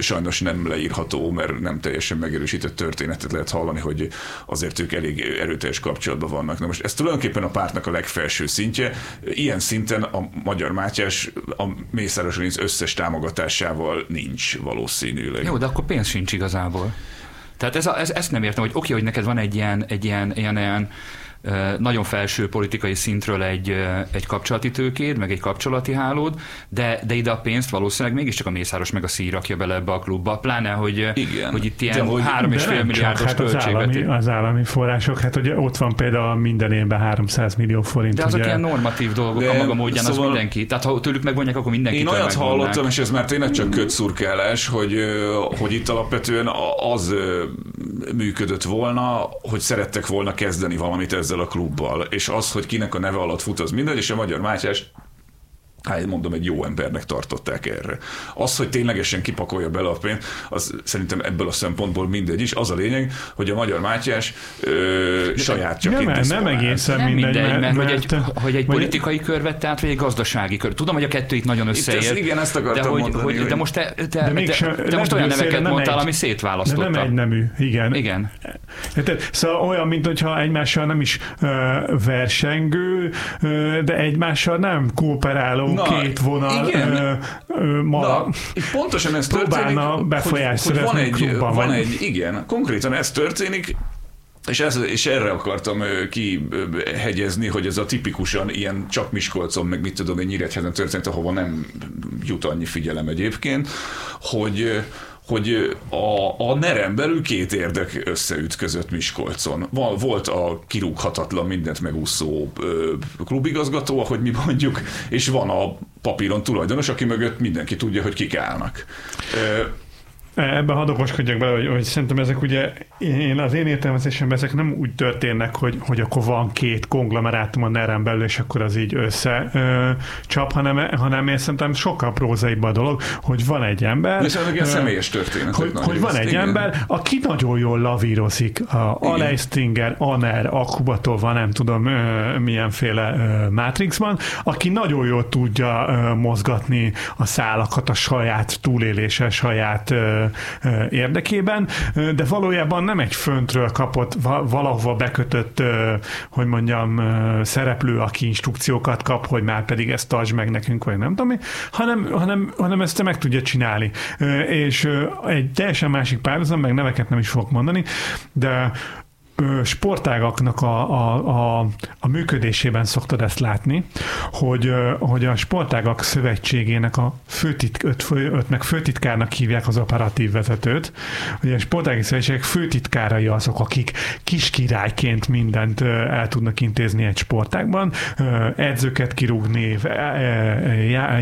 sajnos nem leírható, mert nem teljesen megerősített történetet lehet hallani, hogy azért ők elég erőteljes kapcsolatban vannak. Na most ez tulajdonképpen a pártnak a legfelső szintje. Ilyen szinten a Magyar Mátyás a Mészáros összes támogatásával igazából nincs valószínűleg. Jó, de akkor pénz sincs igazából. Tehát ez a, ez, ezt nem értem, hogy oké, okay, hogy neked van egy ilyen, egy ilyen, ilyen, ilyen nagyon felső politikai szintről egy, egy kapcsolati tőkéd, meg egy kapcsolati hálód, de, de ide a pénzt valószínűleg mégiscsak a Mészáros meg a Szír rakja bele ebbe a klubba, pláne, hogy, Igen. hogy itt ilyen hogy, 3,5 milliárdos hát az állami, az állami források, hát ugye ott van például minden évben 300 millió forint. De azok ugye... ilyen normatív dolgok de, a maga módján, szóval... az mindenki. Tehát ha tőlük megvonják, akkor mindenki. Én olyat hallottam, és ez már tényleg csak kötszurkálás, hogy, hogy itt alapvetően az működött volna, hogy szerettek volna kezdeni valamit ezzel ezzel a klubbal, és az, hogy kinek a neve alatt fut, az mindegy, és a Magyar Mátyás hát mondom, egy jó embernek tartották erre. Az, hogy ténylegesen kipakolja bele a pénzt, az szerintem ebből a szempontból mindegy is. Az a lényeg, hogy a Magyar Mátyás ö, saját csak nem, nem egészen nem mindegy, mindegy mert, mert, mert, hogy egy, hogy egy politikai kör vett át, vagy egy gazdasági kör. Tudom, hogy a kettő itt nagyon összeér. Itt ez, igen, ezt akartam de, hogy, mondani. Hogy, de most te, te, de, te, sem, te most olyan neveket mondtál, egy, ami szétválasztotta. De nem egy nemű, igen. Igen. Szóval olyan, mint hogyha egymással nem is uh, versengő, uh, de egymással nem kooperáló Na, két vonal igen. Ö, ö, ma Na, pontosan ez történik, befolyás hogy, hogy van, egy, klubban, van egy, igen, konkrétan ez történik, és, ez, és erre akartam kihegyezni, hogy ez a tipikusan ilyen csak Miskolcon, meg mit tudom én, Nyíregyházen történt, ahova nem jut annyi figyelem egyébként, hogy hogy a, a nerem belül két érdek összeütközött Miskolcon. Volt a kirúghatatlan, mindent megúszó klubigazgató, ahogy mi mondjuk, és van a papíron tulajdonos, aki mögött mindenki tudja, hogy kik állnak. Ebben hadd okoskodjak bele, hogy, hogy szerintem ezek ugye, én az én értelmezésemben ezek nem úgy történnek, hogy, hogy akkor van két konglomerátum a nerem belül, és akkor az így össze ö, csap, hanem, hanem én szerintem sokkal prózaibb a dolog, hogy van egy ember. És ez személyes történet. Hogy, hogy van egy igen. ember, aki nagyon jól lavírozik. A Alej Stinger, Aner, Akubatova, nem tudom ö, milyenféle ö, Matrixban, aki nagyon jól tudja ö, mozgatni a szálakat a saját túlélése, saját ö, érdekében, de valójában nem egy föntről kapott, valahova bekötött, hogy mondjam, szereplő, aki instrukciókat kap, hogy már pedig ezt tartsd meg nekünk, vagy nem tudom hanem, hanem, hanem ezt meg tudja csinálni. És egy teljesen másik párhuzam, meg neveket nem is fogok mondani, de sportágaknak a, a, a, a működésében szoktad ezt látni, hogy, hogy a sportágak szövetségének a főtitk, öt, ötnek főtitkárnak hívják az operatív vezetőt, hogy a sportági szövetségek főtitkárai azok, akik kiskirályként mindent el tudnak intézni egy sportágban, edzőket kirúgni,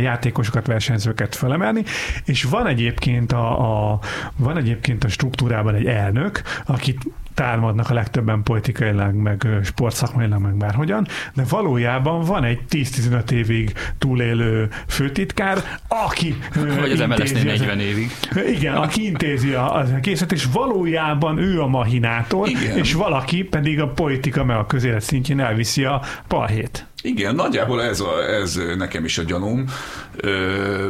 játékosokat, versenyzőket felemelni, és van egyébként a, a, van egyébként a struktúrában egy elnök, akit támadnak a legtöbben politikailag, meg sportszakmailag, meg bárhogyan, de valójában van egy 10-15 évig túlélő főtitkár, aki Vagy az mls 40 évig. Igen, aki intézi az egészet, és valójában ő a mahinátor, igen. és valaki pedig a politika, meg a közélet szintjén elviszi a palhét. Igen, nagyjából ez, a, ez nekem is a gyanúm. Ö,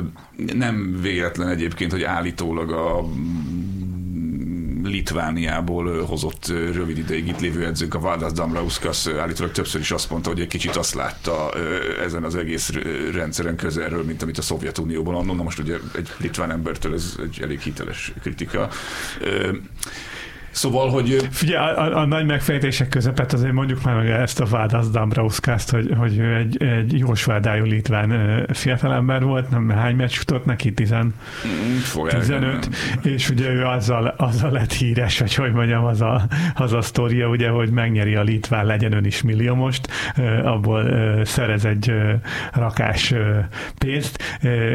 nem véletlen egyébként, hogy állítólag a Litvániából hozott rövid ideig itt lévő edzők, a Valdas Damrauskas állítólag többször is azt mondta, hogy egy kicsit azt látta ezen az egész rendszeren közelről, mint amit a Szovjetunióban annól. Na most ugye egy litván embertől ez egy elég hiteles kritika. Szóval, hogy... Figyelj, a, a, a nagy megfejtések közepet azért mondjuk már meg ezt a Vádasz Dambrauskást, hogy, hogy ő egy, egy jósvádájú litván fiatalember volt, nem hány meccs jutott neki, 10, mm, 15, és ugye ő azzal, azzal lett híres, hogy hogy mondjam, az a, az a sztoria, ugye, hogy megnyeri a litván, legyen ön is millió most, abból szerez egy rakás pénzt,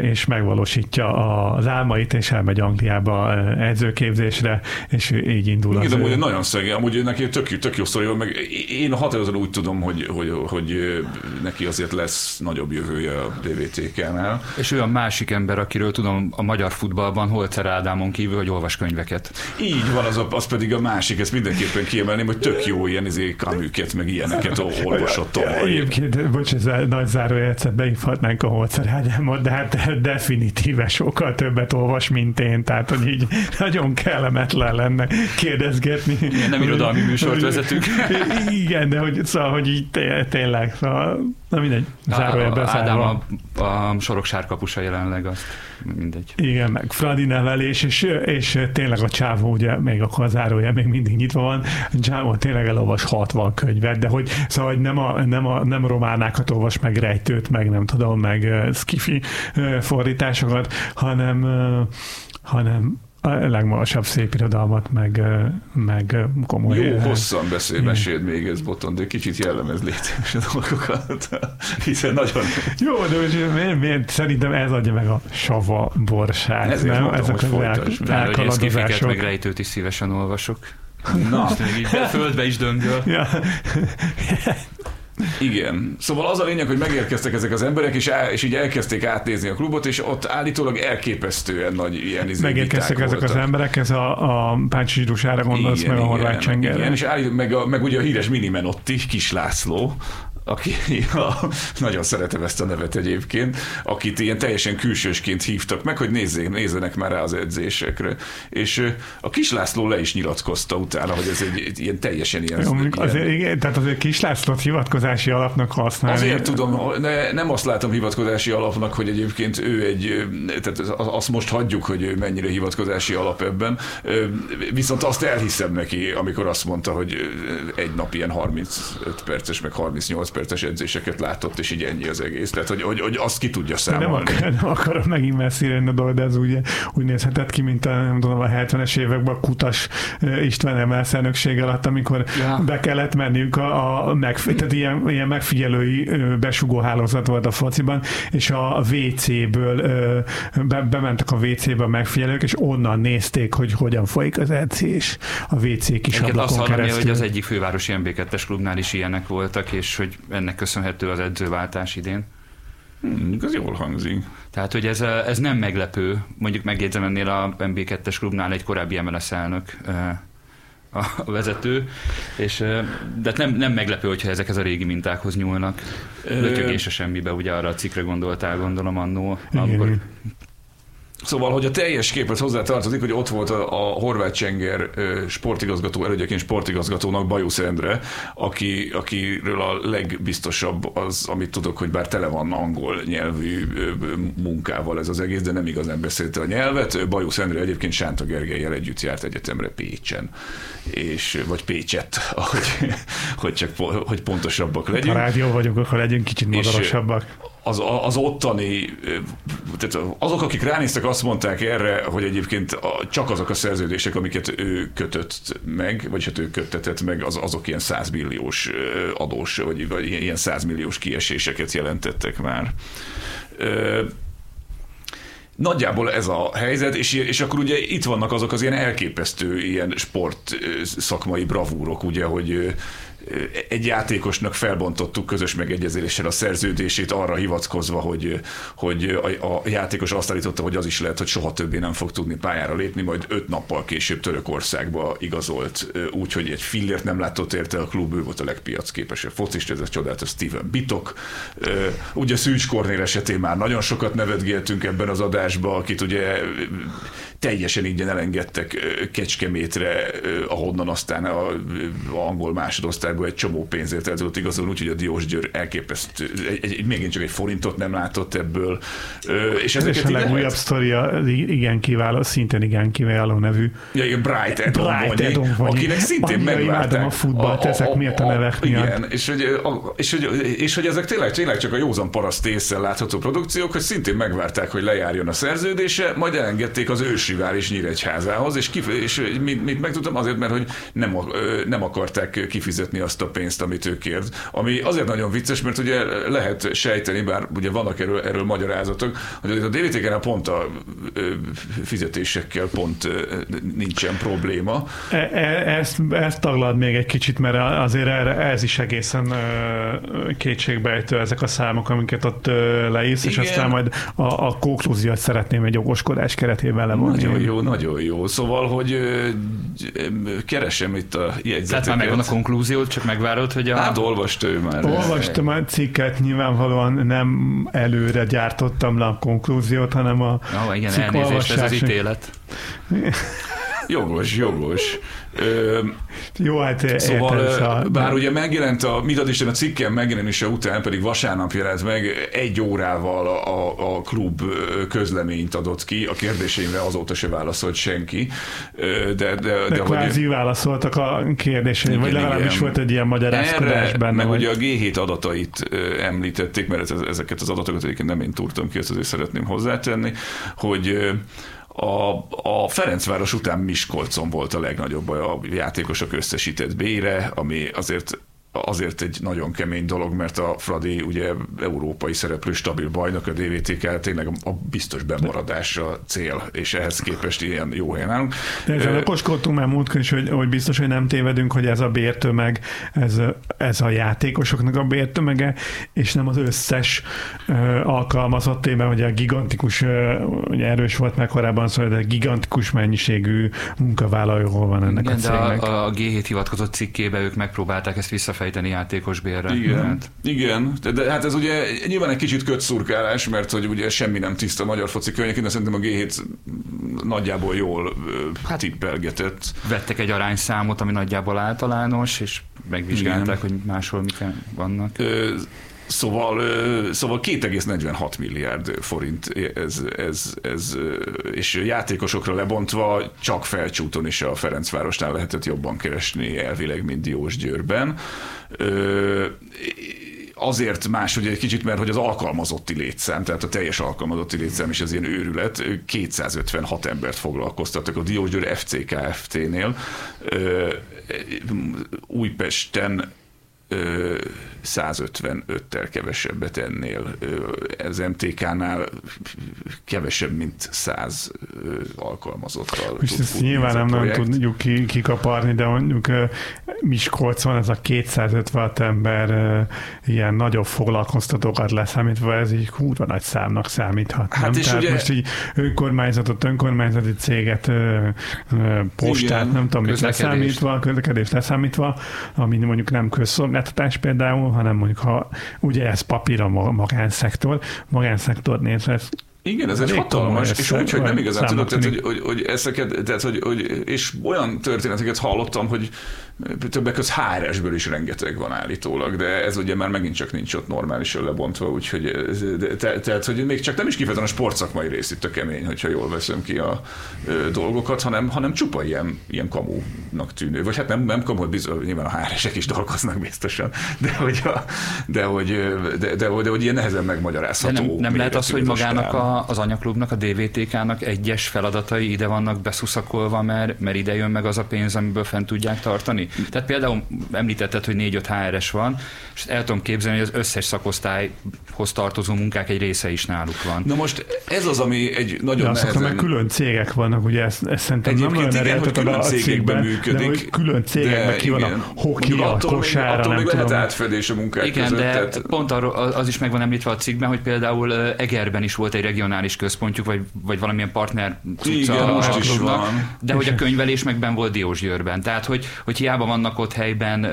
és megvalósítja az álmait, és elmegy Angliába edzőképzésre, és így indul Igen, az amúgy nagyon szegény, amúgy neki tök, tök jó sztori, meg én határozottan úgy tudom, hogy, hogy, hogy neki azért lesz nagyobb jövője a DVTK-nál. És ő a másik ember, akiről tudom a magyar futballban Holzer Ádámon kívül, hogy olvas könyveket. Így van, az, a, az pedig a másik, ezt mindenképpen kiemelném, hogy tök jó ilyen izé, kamüket, meg ilyeneket olvasott tavaly. Egyébként, bocs, ez a nagy zárójelcet beívhatnánk a Holzer Ádámot, de hát definitíve sokkal többet olvas, mint én, tehát hogy így nagyon kellemetlen lenne kérdezgetni. Igen, nem irodalmi műsort vezetünk. Igen, de hogy, szóval, hogy így tényleg, szóval, na mindegy, zárója beszélve. Ádám a, a sorok sárkapusa jelenleg, azt mindegy. Igen, meg Fradi nevelés, és, és tényleg a csávó, ugye még akkor a zárója még mindig nyitva van, csávó tényleg elolvas 60 könyvet, de hogy szóval hogy nem, a, nem, a, nem románákat olvas meg rejtőt, meg nem tudom, meg uh, skifi uh, fordításokat, hanem uh, hanem a legmagasabb szép irodalmat, meg, meg komoly... Jó, hosszan beszél, meséld még ez boton, de kicsit jellemez létezés a dolgokat, hiszen nagyon... Jó, de most miért, miért, szerintem ez adja meg a sava borsát, Ezért nem? Mondom, Ezek az elkaladozások. meg rejtőt is szívesen olvasok. Na. Most még így földbe is döngöl. Ja. Igen. Szóval az a lényeg, hogy megérkeztek ezek az emberek, és, el, és így elkezdték átnézni a klubot, és ott állítólag elképesztően nagy ilyen izé Megérkeztek ezek voltak. az emberek, ez a, a Páncsi Zsidósára gondolsz, igen, meg a Horváth Csengerre. Igen, és állít, meg, a, meg ugye a híres Minimenotti, Kis László, aki ja, nagyon szeretem ezt a nevet egyébként, akit ilyen teljesen külsősként hívtak meg, hogy nézzék, nézzenek már rá az edzésekre. És a Kis László le is nyilatkozta utána, hogy ez egy, egy ilyen teljesen ilyen... Jó, ilyen azért, igen, tehát azért Kis Lászlót hivatkozási alapnak használni. Azért tudom, ne, nem azt látom hivatkozási alapnak, hogy egyébként ő egy, tehát azt most hagyjuk, hogy ő mennyire hivatkozási alap ebben, viszont azt elhiszem neki, amikor azt mondta, hogy egy nap ilyen 35 perces, meg 38 perces edzéseket látott, és így ennyi az egész. Tehát, hogy, hogy, hogy azt ki tudja számolni. Nem, akar, nem akarom megint messzire jönni a dolog, de ez úgy, úgy nézhetett ki, mint a, nem tudom, a 70-es években a Kutas István emelsz elnökség alatt, amikor ja. be kellett mennünk a, a meg, tehát ilyen, ilyen megfigyelői besugó hálózat volt a fociban, és a WC-ből be, bementek a WC-be a megfigyelők, és onnan nézték, hogy hogyan folyik az edzés a WC kis ablakon azt hallani, keresztül. hogy az egyik fővárosi MB2-es klubnál is ilyenek voltak, és hogy ennek köszönhető az edzőváltás idén. Hmm, az jól hangzik. Tehát, hogy ez, ez nem meglepő. Mondjuk megjegyzem ennél a MB2-es klubnál egy korábbi MLS elnök a vezető, és, de nem, nem meglepő, hogyha ezek a régi mintákhoz nyúlnak. Lötyögés a semmibe, ugye arra a cikkre gondoltál, gondolom annó, amikor Szóval, hogy a teljes képet hozzá tartozik, hogy ott volt a, a Horváth Csenger sportigazgató, elődjeként sportigazgatónak Bajusz Endre, aki, akiről a legbiztosabb az, amit tudok, hogy bár tele van angol nyelvű munkával ez az egész, de nem igazán beszélte a nyelvet. Bajusz Endre egyébként Sánta Gergelyel együtt járt egyetemre Pécsen, és, vagy Pécset, ahogy, hogy csak hogy pontosabbak legyünk. Ha rádió vagyunk, akkor legyünk kicsit modorosabbak az, az ottani, tehát azok, akik ránéztek, azt mondták erre, hogy egyébként csak azok a szerződések, amiket ő kötött meg, vagy hát ő köttetett meg, az, azok ilyen 100 milliós adós, vagy, vagy ilyen 100 milliós kieséseket jelentettek már. Nagyjából ez a helyzet, és, és akkor ugye itt vannak azok az ilyen elképesztő ilyen sport szakmai bravúrok, ugye, hogy egy játékosnak felbontottuk közös megegyezéssel a szerződését arra hivatkozva, hogy, hogy a, a játékos azt állította, hogy az is lehet, hogy soha többé nem fog tudni pályára lépni, majd öt nappal később Törökországba igazolt, úgyhogy egy fillért nem látott érte a klub, ő volt a legpiacképesebb focist, ez a csodát, a Steven Bitok. Ugye Szűcs Kornél esetén már nagyon sokat nevetgéltünk ebben az adásban, akit ugye teljesen ingyen elengedtek Kecskemétre, ahonnan aztán a, a angol másodosztály Montenegro egy csomó pénzért el tudott igazolni, úgyhogy a Diós Győr elképesztő, egy, egy, megint csak egy forintot nem látott ebből. És, ezeket és a legújabb lehet... sztoria, igen kiváló, szintén igen kiváló nevű. Ja, igen, Bright Edon Bright akinek szintén megvárták. a futballt, a, a, ezek miatt a nevek miatt. Igen, és hogy, a, és, hogy, és hogy ezek tényleg, tényleg csak a józan paraszt észre látható produkciók, hogy szintén megvárták, hogy lejárjon a szerződése, majd elengedték az ősrivális Nyíregyházához, és, kif- és mit, mit megtudtam azért, mert hogy nem, nem akarták kifizetni azt a pénzt, amit ő kért. Ami azért nagyon vicces, mert ugye lehet sejteni, bár ugye vannak erről, erről magyarázatok, hogy a DVTK-nál pont a fizetésekkel pont nincsen probléma. E, e, ezt, ezt taglad még egy kicsit, mert azért ez is egészen kétségbejtő ezek a számok, amiket ott leírsz, és aztán majd a, a konklúziót szeretném egy okoskodás keretében levonni. Nagyon jó, nagyon jó. Szóval, hogy keresem itt a jegyzeteket. Tehát már megvan a konklúziót, csak megvárod, hogy a... Hát olvast ő már. Olvastam a cikket, nyilvánvalóan nem előre gyártottam le a konklúziót, hanem a oh, igen, elnézést, ez az ítélet. Jogos, jogos. Ö, Jó, hát Szóval, a... bár ugye megjelent a, mit ad Isten a cikkem megjelenése után, pedig vasárnap jelent meg, egy órával a, a, a klub közleményt adott ki, a kérdéseimre azóta se válaszolt senki. De, de, de, de kvázi hogy, válaszoltak a kérdéseimre, vagy legalábbis igen. volt egy ilyen magyarázkodás Erre, benne. Meg vagy... ugye a G7 adatait említették, mert ezeket az adatokat egyébként nem én túrtam ki, ezt azért szeretném hozzátenni, hogy a, a Ferencváros után Miskolcon volt a legnagyobb a játékosok összesített bére, ami azért azért egy nagyon kemény dolog, mert a Fradi ugye európai szereplő stabil bajnok, a DVTK tényleg a biztos bemaradásra cél, és ehhez képest ilyen jó helyen állunk. De ezzel okoskodtunk már múltkor is, hogy, hogy biztos, hogy nem tévedünk, hogy ez a bértömeg, ez, ez a játékosoknak a bértömege, és nem az összes uh, alkalmazottében, hogy a gigantikus, uh, ugye erős volt meg korábban szó, de gigantikus mennyiségű munkavállalóról van ennek Igen, a cégnek. De a, a G7 hivatkozott cikkébe ők megpróbálták ezt visszafejteni elfejteni játékos bérre. Igen, hát. igen. De, de, hát ez ugye nyilván egy kicsit kötszurkálás, mert hogy ugye semmi nem tiszta a magyar foci környékén, de szerintem a G7 nagyjából jól hát, tippelgetett. Vettek egy arányszámot, ami nagyjából általános, és megvizsgálták, igen. hogy máshol mik vannak. Ö, Szóval, szóval 2,46 milliárd forint ez, ez, ez, és játékosokra lebontva csak felcsúton is a Ferencvárosnál lehetett jobban keresni elvileg, mint Diós Győrben. Azért más, hogy egy kicsit, mert hogy az alkalmazotti létszám, tehát a teljes alkalmazotti létszám is az ilyen őrület, 256 embert foglalkoztattak a Diós Győr FCKFT-nél. Újpesten 155-tel kevesebbet ennél. Ez MTK-nál kevesebb, mint 100 alkalmazottal. Most ezt nyilván nem nagyon tudjuk kikaparni, de mondjuk Miskolcon ez a 256 ember ilyen nagyobb foglalkoztatókat leszámítva, ez így kurva nagy számnak számíthat. Hát nem? És Tehát ugye... most így önkormányzatot, önkormányzati céget, postát, Igen, nem tudom, mit leszámítva, közlekedést leszámítva, ami mondjuk nem közszolgáltatás például, hanem mondjuk ha ugye ez papír a magánszektor, magánszektor nézve igen, ez egy hatalmas, és úgy, hogy nem igazán tudok, tehát, hogy, hogy, hogy ezeket, tehát, hogy, hogy, és olyan történeteket hallottam, hogy többek között HRS-ből is rengeteg van állítólag, de ez ugye már megint csak nincs ott normálisan lebontva, úgyhogy te, tehát, hogy még csak nem is kifejezetten a sportszakmai rész itt a kemény, hogyha jól veszem ki a ö, dolgokat, hanem, hanem csupa ilyen, ilyen kamúnak tűnő, vagy hát nem, nem kamu, bizony, nyilván a HRS-ek is dolgoznak biztosan, de hogy, a, de, hogy, de, de, de, de, hogy ilyen nehezen megmagyarázható. De nem, nem lehet az, hogy magának a, az anyaklubnak, a DVTK-nak egyes feladatai ide vannak beszuszakolva, mert, mert ide jön meg az a pénz, amiből fent tudják tartani? Tehát például említetted, hogy 4-5 HRS van, és el tudom képzelni, hogy az összes szakosztályhoz tartozó munkák egy része is náluk van. Na most ez az, ami egy nagyon de nehezen... meg külön cégek vannak, ugye ezt, ezt szerintem Egyébként nem igen, hogy külön a cégekben működik. De, külön cégekben ki van a hoki, a kosára, attól nem még tudom. lehet átfedés a munkák Igen, között, de tehát... pont arról, az is meg van említve a cikkben, hogy például Egerben is volt egy regionális központjuk, vagy, vagy valamilyen partner Igen, most is van. De hogy a könyvelés megben volt Diósgyőrben. Tehát, hogy, hogy hiába vannak ott helyben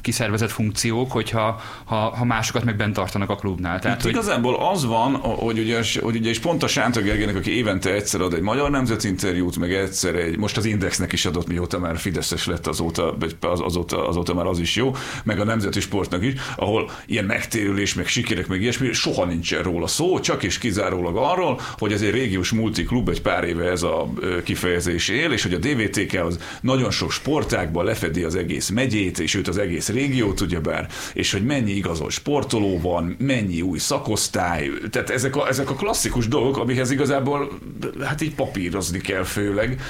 kiszervezett funkciók, hogyha ha, ha másokat meg bent tartanak a klubnál. Tehát, hogy... igazából az van, hogy ugye, hogy ugye és pont a Sánta Gergelynek, aki évente egyszer ad egy magyar nemzet interjút, meg egyszer egy, most az Indexnek is adott, mióta már Fideszes lett azóta, azóta, azóta már az is jó, meg a Nemzeti Sportnak is, ahol ilyen megtérülés, meg sikerek, meg ilyesmi, soha nincsen róla szó, csak és kizárólag arról, hogy ez egy régiós multiklub, egy pár éve ez a kifejezés él, és hogy a DVTK az nagyon sok sportákban lefedi az egész megyét, és őt az egész régiót, ugyebár, és hogy mennyi igazolt sportoló van, mennyi új szakosztály, tehát ezek a, ezek a klasszikus dolgok, amihez igazából hát így papírozni kell főleg.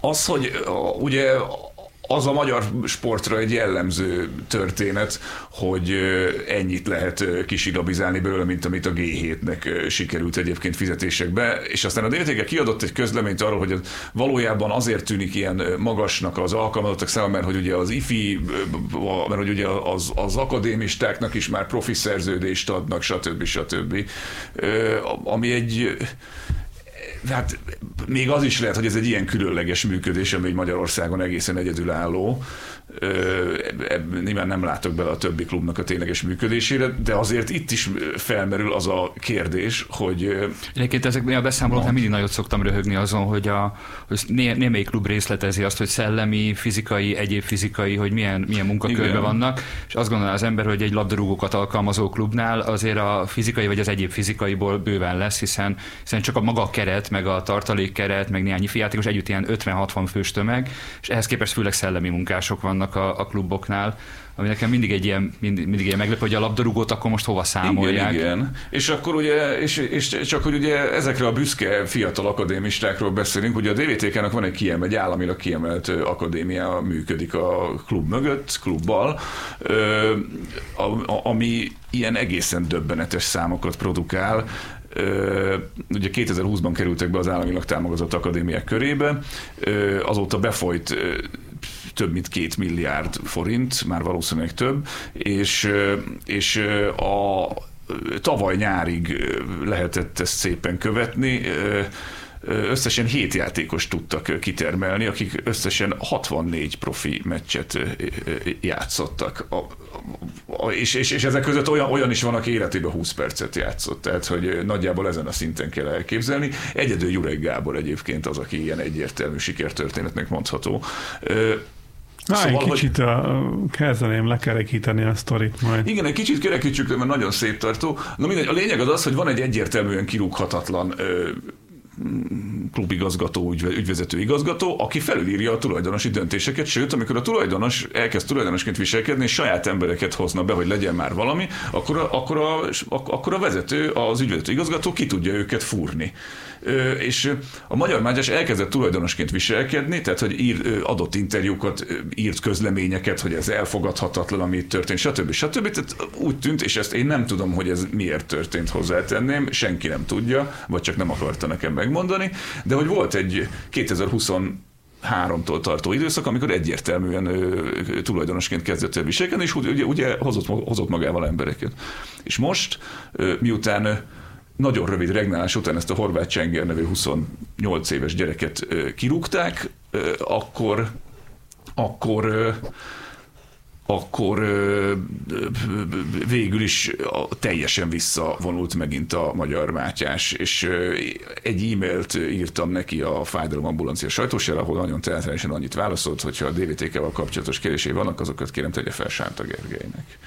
Az, hogy ugye az a magyar sportra egy jellemző történet, hogy ennyit lehet kisilabizálni belőle, mint amit a G7-nek sikerült egyébként fizetésekbe, és aztán a DTG kiadott egy közleményt arról, hogy valójában azért tűnik ilyen magasnak az alkalmazottak száma, mert hogy ugye az IFI, mert hogy ugye az, az akadémistáknak is már profi szerződést adnak, stb. stb. Ami egy hát még az is lehet, hogy ez egy ilyen különleges működés, ami Magyarországon egészen egyedülálló. Nyilván nem látok bele a többi klubnak a tényleges működésére, de azért itt is felmerül az a kérdés, hogy... Egyébként ezekben a beszámolóknál mindig nagyot szoktam röhögni azon, hogy, a, hogy né, némelyik klub részletezi azt, hogy szellemi, fizikai, egyéb fizikai, hogy milyen, milyen munkakörben vannak, és azt gondolja az ember, hogy egy labdarúgókat alkalmazó klubnál azért a fizikai vagy az egyéb fizikaiból bőven lesz, hiszen, hiszen csak a maga keret, meg a tartalékkeret, meg néhány játékos együtt ilyen 50-60 fős tömeg, és ehhez képest főleg szellemi munkások vannak a, a kluboknál, ami nekem mindig egy ilyen, mindig, mindig ilyen meglepő, hogy a labdarúgót akkor most hova számolják. Igen, igen. És akkor ugye, és, és csak hogy ugye ezekre a büszke fiatal akadémistákról beszélünk, ugye a DVTK-nak van egy kiemelt, egy államilag kiemelt akadémia működik a klub mögött, klubbal, ami ilyen egészen döbbenetes számokat produkál, ugye 2020-ban kerültek be az államilag támogatott akadémiák körébe, azóta befolyt több mint két milliárd forint, már valószínűleg több, és, és a tavaly nyárig lehetett ezt szépen követni, összesen 7 játékos tudtak kitermelni, akik összesen 64 profi meccset játszottak. A, a, és, és, és ezek között olyan, olyan is van, aki életében 20 percet játszott, tehát hogy nagyjából ezen a szinten kell elképzelni. Egyedül Jurek Gábor egyébként az, aki ilyen egyértelmű sikertörténetnek mondható. Na, szóval, egy kicsit hogy... kezdeném lekerekíteni a sztorit majd. Igen, egy kicsit kerekítsük, mert nagyon szép tartó. Na mindegy, a lényeg az az, hogy van egy egyértelműen kirúghatatlan ö, klubigazgató, ügy, ügyvezető igazgató, aki felülírja a tulajdonosi döntéseket, sőt, amikor a tulajdonos elkezd tulajdonosként viselkedni, és saját embereket hozna be, hogy legyen már valami, akkor a, akkor a, akkor a vezető, az ügyvezető igazgató ki tudja őket fúrni és a Magyar Mágyás elkezdett tulajdonosként viselkedni, tehát hogy ír, adott interjúkat, írt közleményeket, hogy ez elfogadhatatlan, ami itt történt, stb. stb. Tehát úgy tűnt, és ezt én nem tudom, hogy ez miért történt hozzátenném, senki nem tudja, vagy csak nem akarta nekem megmondani, de hogy volt egy 2020 háromtól tartó időszak, amikor egyértelműen ö, tulajdonosként kezdett el viselkedni, és ugye, ugye hozott, hozott magával embereket. És most, miután nagyon rövid regnálás után ezt a Horváth Csenger nevű 28 éves gyereket kirúgták, akkor, akkor akkor végül is teljesen visszavonult megint a magyar Mátyás, és egy e-mailt írtam neki a fájdalomambulancia sajtósára, ahol nagyon tehetően annyit válaszolt, hogyha a DVTK-val kapcsolatos kérdései vannak, azokat kérem tegye fel Sánta Gergelynek.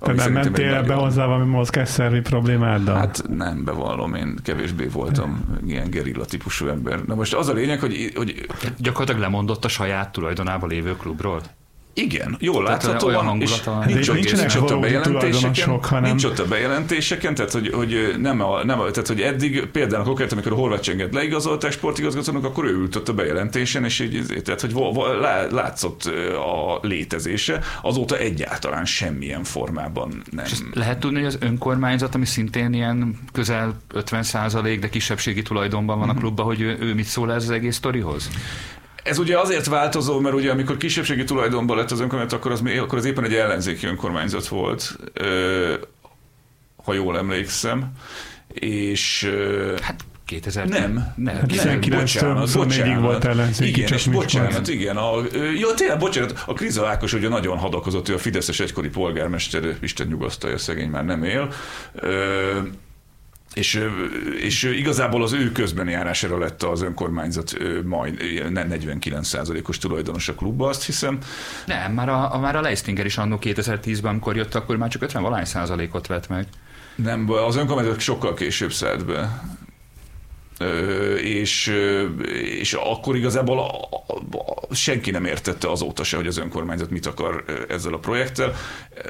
Te nem mentél ebbe hozzá valami mozgásszervi problémáddal? Hát nem, bevallom, én kevésbé voltam ilyen gerilla típusú ember. Na most az a lényeg, hogy... hogy Gyakorlatilag lemondott a saját tulajdonában lévő klubról? Igen, jól láthatóan, és nincs, nincs, nincs ott a bejelentéseken, hanem... nincs ott a bejelentéseken, tehát hogy, hogy nem, a, nem a, tehát hogy eddig például konkrét, amikor a Horváth leigazolták sportigazgatónak, akkor ő ült ott a bejelentésen, és így, tehát hogy látszott a létezése, azóta egyáltalán semmilyen formában nem. És lehet tudni, hogy az önkormányzat, ami szintén ilyen közel 50 de kisebbségi tulajdonban van a mhm. klubban, hogy ő, ő mit szól ez az egész sztorihoz? Ez ugye azért változó, mert ugye amikor kisebbségi tulajdonban lett az önkormányzat, akkor az, akkor az éppen egy ellenzéki önkormányzat volt, ha jól emlékszem és hát 2000 nem, nem, 19-től 24-ig volt ellenzéki igen, és bocsánat, igen, a, jó, tényleg, bocsánat, a Kriza Ákos ugye nagyon hadakozott, ő a Fideszes egykori polgármester, Isten nyugasztalja, szegény már nem él, és, és igazából az ő közbeni járására lett az önkormányzat majd 49%-os tulajdonos a klubba, azt hiszem. Nem, már a, a, már a Leistinger is annó 2010-ben, amikor jött, akkor már csak 50 valány százalékot vett meg. Nem, az önkormányzat sokkal később szállt be és, és akkor igazából a, a, senki nem értette azóta se, hogy az önkormányzat mit akar ezzel a projekttel.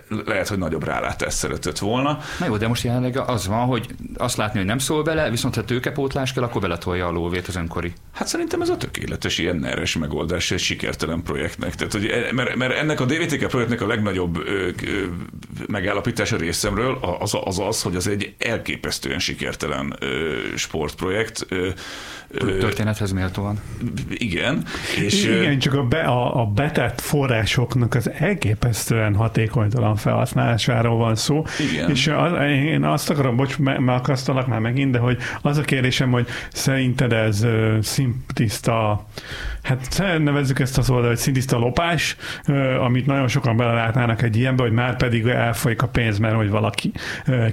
Lehet, hogy nagyobb rálátást szeretett volna. Na jó, de most jelenleg az van, hogy azt látni, hogy nem szól bele, viszont ha tőkepótlás kell, akkor beletolja a lóvét az önkori. Hát szerintem ez a tökéletes ilyen neres megoldás egy sikertelen projektnek. Tehát, hogy, e, mert, mert ennek a DVTK projektnek a legnagyobb ö, ö, megállapítása részemről az, az az, hogy az egy elképesztően sikertelen ö, sportprojekt, projekt. Történethez méltóan. Igen. És igen, csak a, be, a, a betett forrásoknak az elképesztően hatékonytalan felhasználásáról van szó. Igen. És az, én azt akarom, bocs, megakasztalak már megint, de hogy az a kérdésem, hogy szerinted ez uh, szimtiszta hát nevezzük ezt az oldalt, hogy szintiszta lopás, amit nagyon sokan belelátnának egy ilyenbe, hogy már pedig elfolyik a pénz, mert hogy valaki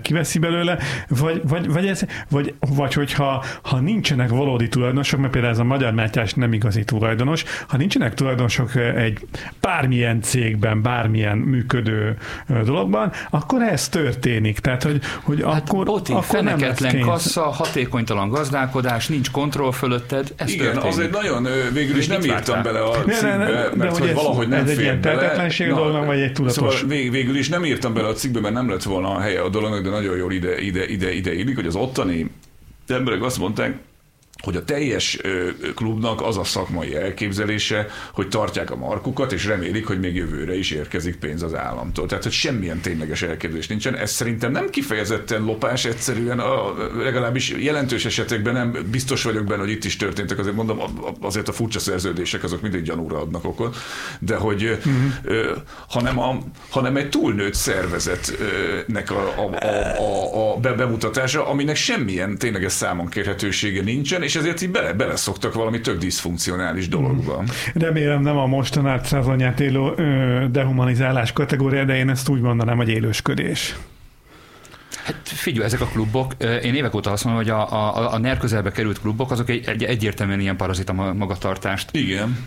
kiveszi belőle, vagy, vagy, vagy, ez, vagy, vagy hogyha ha nincsenek valódi tulajdonosok, mert például ez a Magyar Mátyás nem igazi tulajdonos, ha nincsenek tulajdonosok egy bármilyen cégben, bármilyen működő dologban, akkor ez történik. Tehát, hogy, hogy hát akkor, Boti, akkor nem lesz kassa, hatékonytalan gazdálkodás, nincs kontroll fölötted, ez Igen, történik. az egy nagyon végül is nem írtam bele a ne, ne, ne, mert hogy ez, valahogy nem ez egy ilyen tehetetlenség a dolognak, vagy egy tudatos? Szóval vég, végül is nem írtam bele a cikkbe, mert nem lett volna a helye a dolognak, de nagyon jól ide, ide, ide, ide illik, hogy az ottani emberek azt mondták, hogy a teljes klubnak az a szakmai elképzelése, hogy tartják a markukat, és remélik, hogy még jövőre is érkezik pénz az államtól. Tehát, hogy semmilyen tényleges elképzelés nincsen. Ez szerintem nem kifejezetten lopás, egyszerűen a, legalábbis jelentős esetekben nem biztos vagyok benne, hogy itt is történtek, azért mondom, azért a furcsa szerződések azok mindig gyanúra adnak okot, de hogy uh-huh. hanem, a, hanem egy túlnőtt szervezetnek a, a, a, a, a bemutatása, aminek semmilyen tényleges számon kérhetősége nincsen, és ezért így bele, bele szoktak valami tök diszfunkcionális dologba. Remélem nem a mostanát szezonját élő dehumanizálás kategória, de én ezt úgy mondanám, hogy élősködés. Hát figyelj, ezek a klubok, én évek óta azt mondom, hogy a, a, a NER közelbe került klubok, azok egy, egy, egyértelműen ilyen parazita magatartást Igen.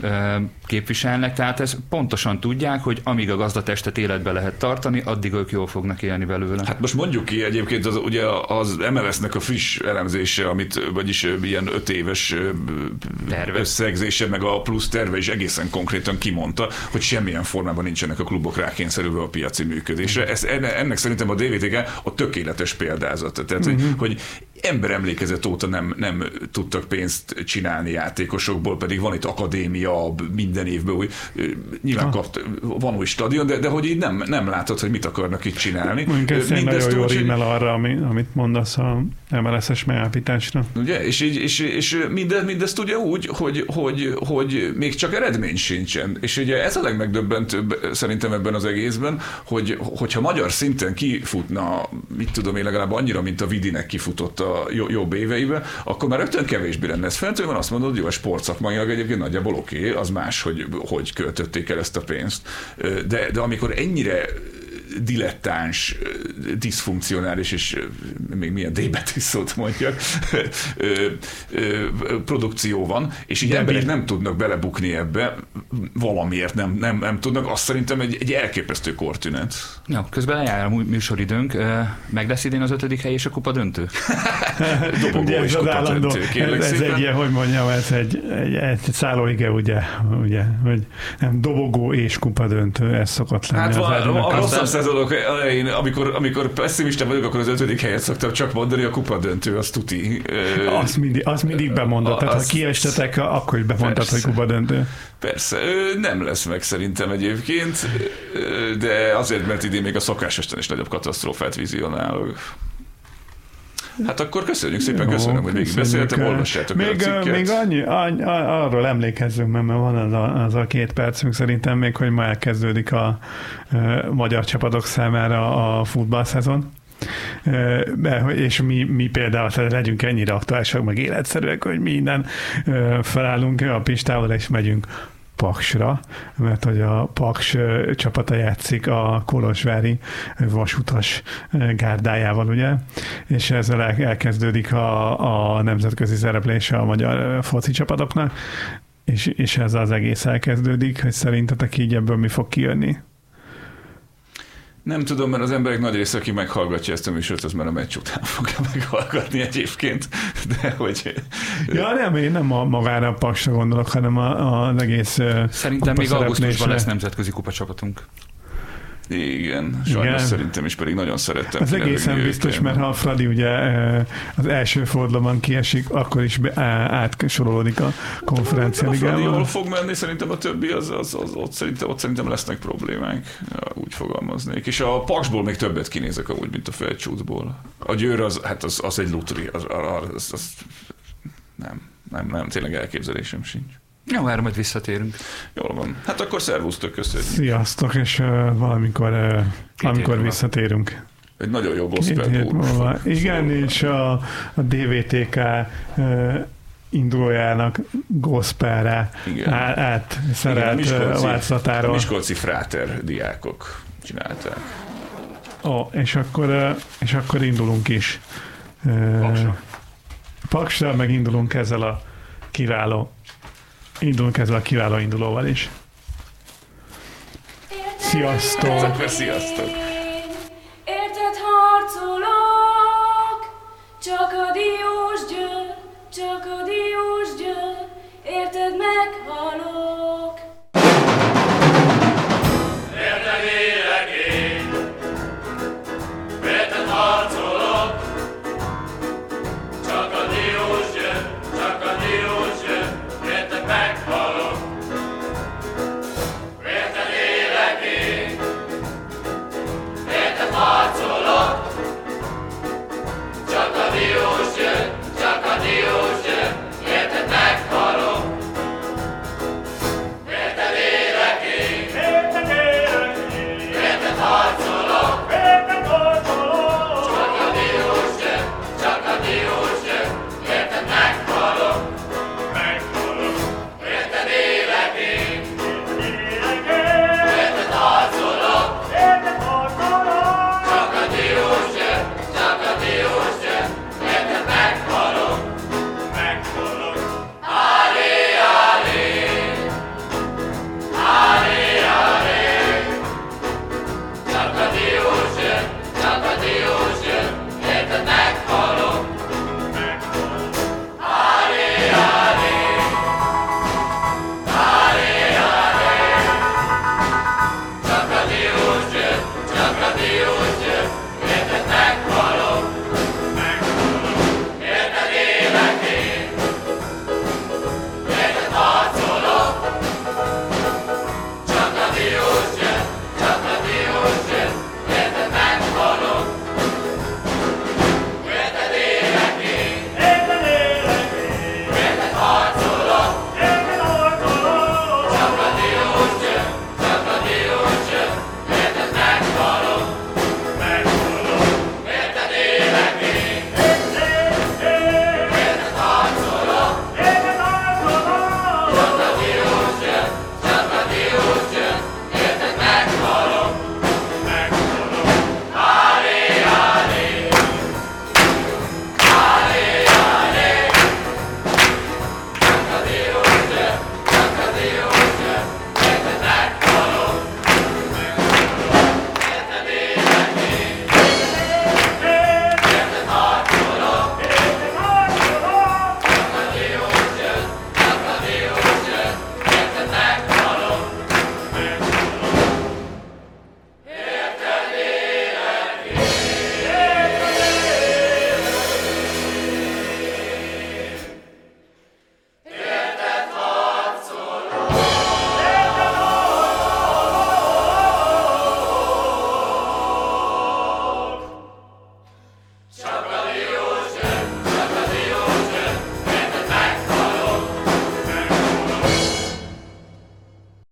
képviselnek, tehát ez pontosan tudják, hogy amíg a gazdatestet életbe lehet tartani, addig ők jól fognak élni belőle. Hát most mondjuk ki egyébként az, ugye az MLS-nek a friss elemzése, amit, vagyis ilyen öt éves terve. összegzése, meg a plusz terve is egészen konkrétan kimondta, hogy semmilyen formában nincsenek a klubok rákényszerülve a piaci működésre. Mm. Ez, ennek szerintem a DVTK a tökéletes tökéletes példázat. Tehát, uh-huh. hogy, mhm. Hogy emlékezet óta nem, nem tudtak pénzt csinálni játékosokból, pedig van itt akadémia minden évben, új, nyilván kapt, van új stadion, de, de hogy így nem, nem látod, hogy mit akarnak itt csinálni. Mindezt nagyon jó rímel arra, ami, amit mondasz a MLS-es megállapításra. Ugye? És, így, és, és mindez, mindezt ugye úgy, hogy, hogy, hogy még csak eredmény sincsen. És ugye ez a legmegdöbbentőbb szerintem ebben az egészben, hogy, hogyha magyar szinten kifutna, mit tudom én, legalább annyira, mint a Vidinek kifutott a jobb éveiben, akkor már rögtön kevésbé lenne ez feltől, van azt mondod, hogy jó, a sportszakmailag egyébként nagyjából oké, okay, az más, hogy, hogy költötték el ezt a pénzt. De, de amikor ennyire dilettáns, diszfunkcionális, és még milyen débetű szót mondjak, produkció van, és így emberek nem tudnak belebukni ebbe, valamiért nem, nem, nem tudnak, azt szerintem egy, egy elképesztő kortünet. Ja, közben lejár a műsoridőnk. Meg lesz idén az ötödik hely és a kupa döntő? Dobogó és kupa állandó, döntő, ez, ez egy ilyen, hogy mondjam, ez egy, egy, egy szállóige, ugye, ugye, hogy nem, dobogó és kupa döntő, ez szokott lenni. Hát az a, a rosszabb szezonok elején, amikor, amikor pessimista vagyok, akkor az ötödik helyet szoktam csak mondani, a kupa döntő, az tuti. Azt mindig, azt mindig bemondod, tehát ha kiestetek, akkor is bemondtad, hogy kupa döntő. Persze, nem lesz meg szerintem egyébként, de azért, mert idén még a szokásosan is nagyobb katasztrófát vizionálok. Hát akkor köszönjük szépen, Jó, köszönöm, hogy még beszéltem, olvassátok még, a Még annyi, annyi, arról emlékezzünk, mert van az a, az a két percünk szerintem még, hogy ma elkezdődik a, a magyar csapatok számára a futballszezon és mi, mi például tehát legyünk ennyire aktuálisak, meg életszerűek, hogy minden felállunk a Pistával, és megyünk Paksra, mert hogy a Paks csapata játszik a Kolozsvári vasutas gárdájával, ugye, és ezzel elkezdődik a, a nemzetközi szereplése a magyar foci csapatoknak, és, és ez az egész elkezdődik, hogy szerintetek így ebből mi fog kijönni? Nem tudom, mert az emberek nagy része, aki meghallgatja ezt a műsort, az már a meccs után fogja meghallgatni egyébként, de hogy... Ja, nem, én nem a magára a paksra gondolok, hanem a, az egész Szerintem még augusztusban lesz nemzetközi kupacsapatunk. Igen, sajnos Igen. szerintem is pedig nagyon szerettem. Ez egészen biztos, mert ha a Fradi ugye az első fordulóban kiesik, akkor is átsorolódik a konferencia ligába. A Fradi jól fog menni, szerintem a többi, az, az, az, ott, szerintem, ott szerintem lesznek problémák, úgy fogalmaznék. És a Paksból még többet kinézek amúgy, mint a Felcsútból. A Győr az, hát az, az egy lutri, az, az, az, az nem, nem, nem, tényleg elképzelésem sincs. Jó, már majd visszatérünk. Jól van. Hát akkor szervusztok, köszönjük. Sziasztok, és uh, valamikor, uh, valamikor visszatérünk. Egy nagyon jó gospel Igen, és a, a DVTK uh, indulójának gospelre át, át szerelt változatáról. Miskolci fráter diákok csinálták. Ó, és akkor, és akkor indulunk is. Paksra. Paksra megindulunk ezzel a kiváló Indulunk ezzel a kiváló indulóval is. Sziasztok! Sziasztok! Érted harcolok, csak a diós győr, csak a diós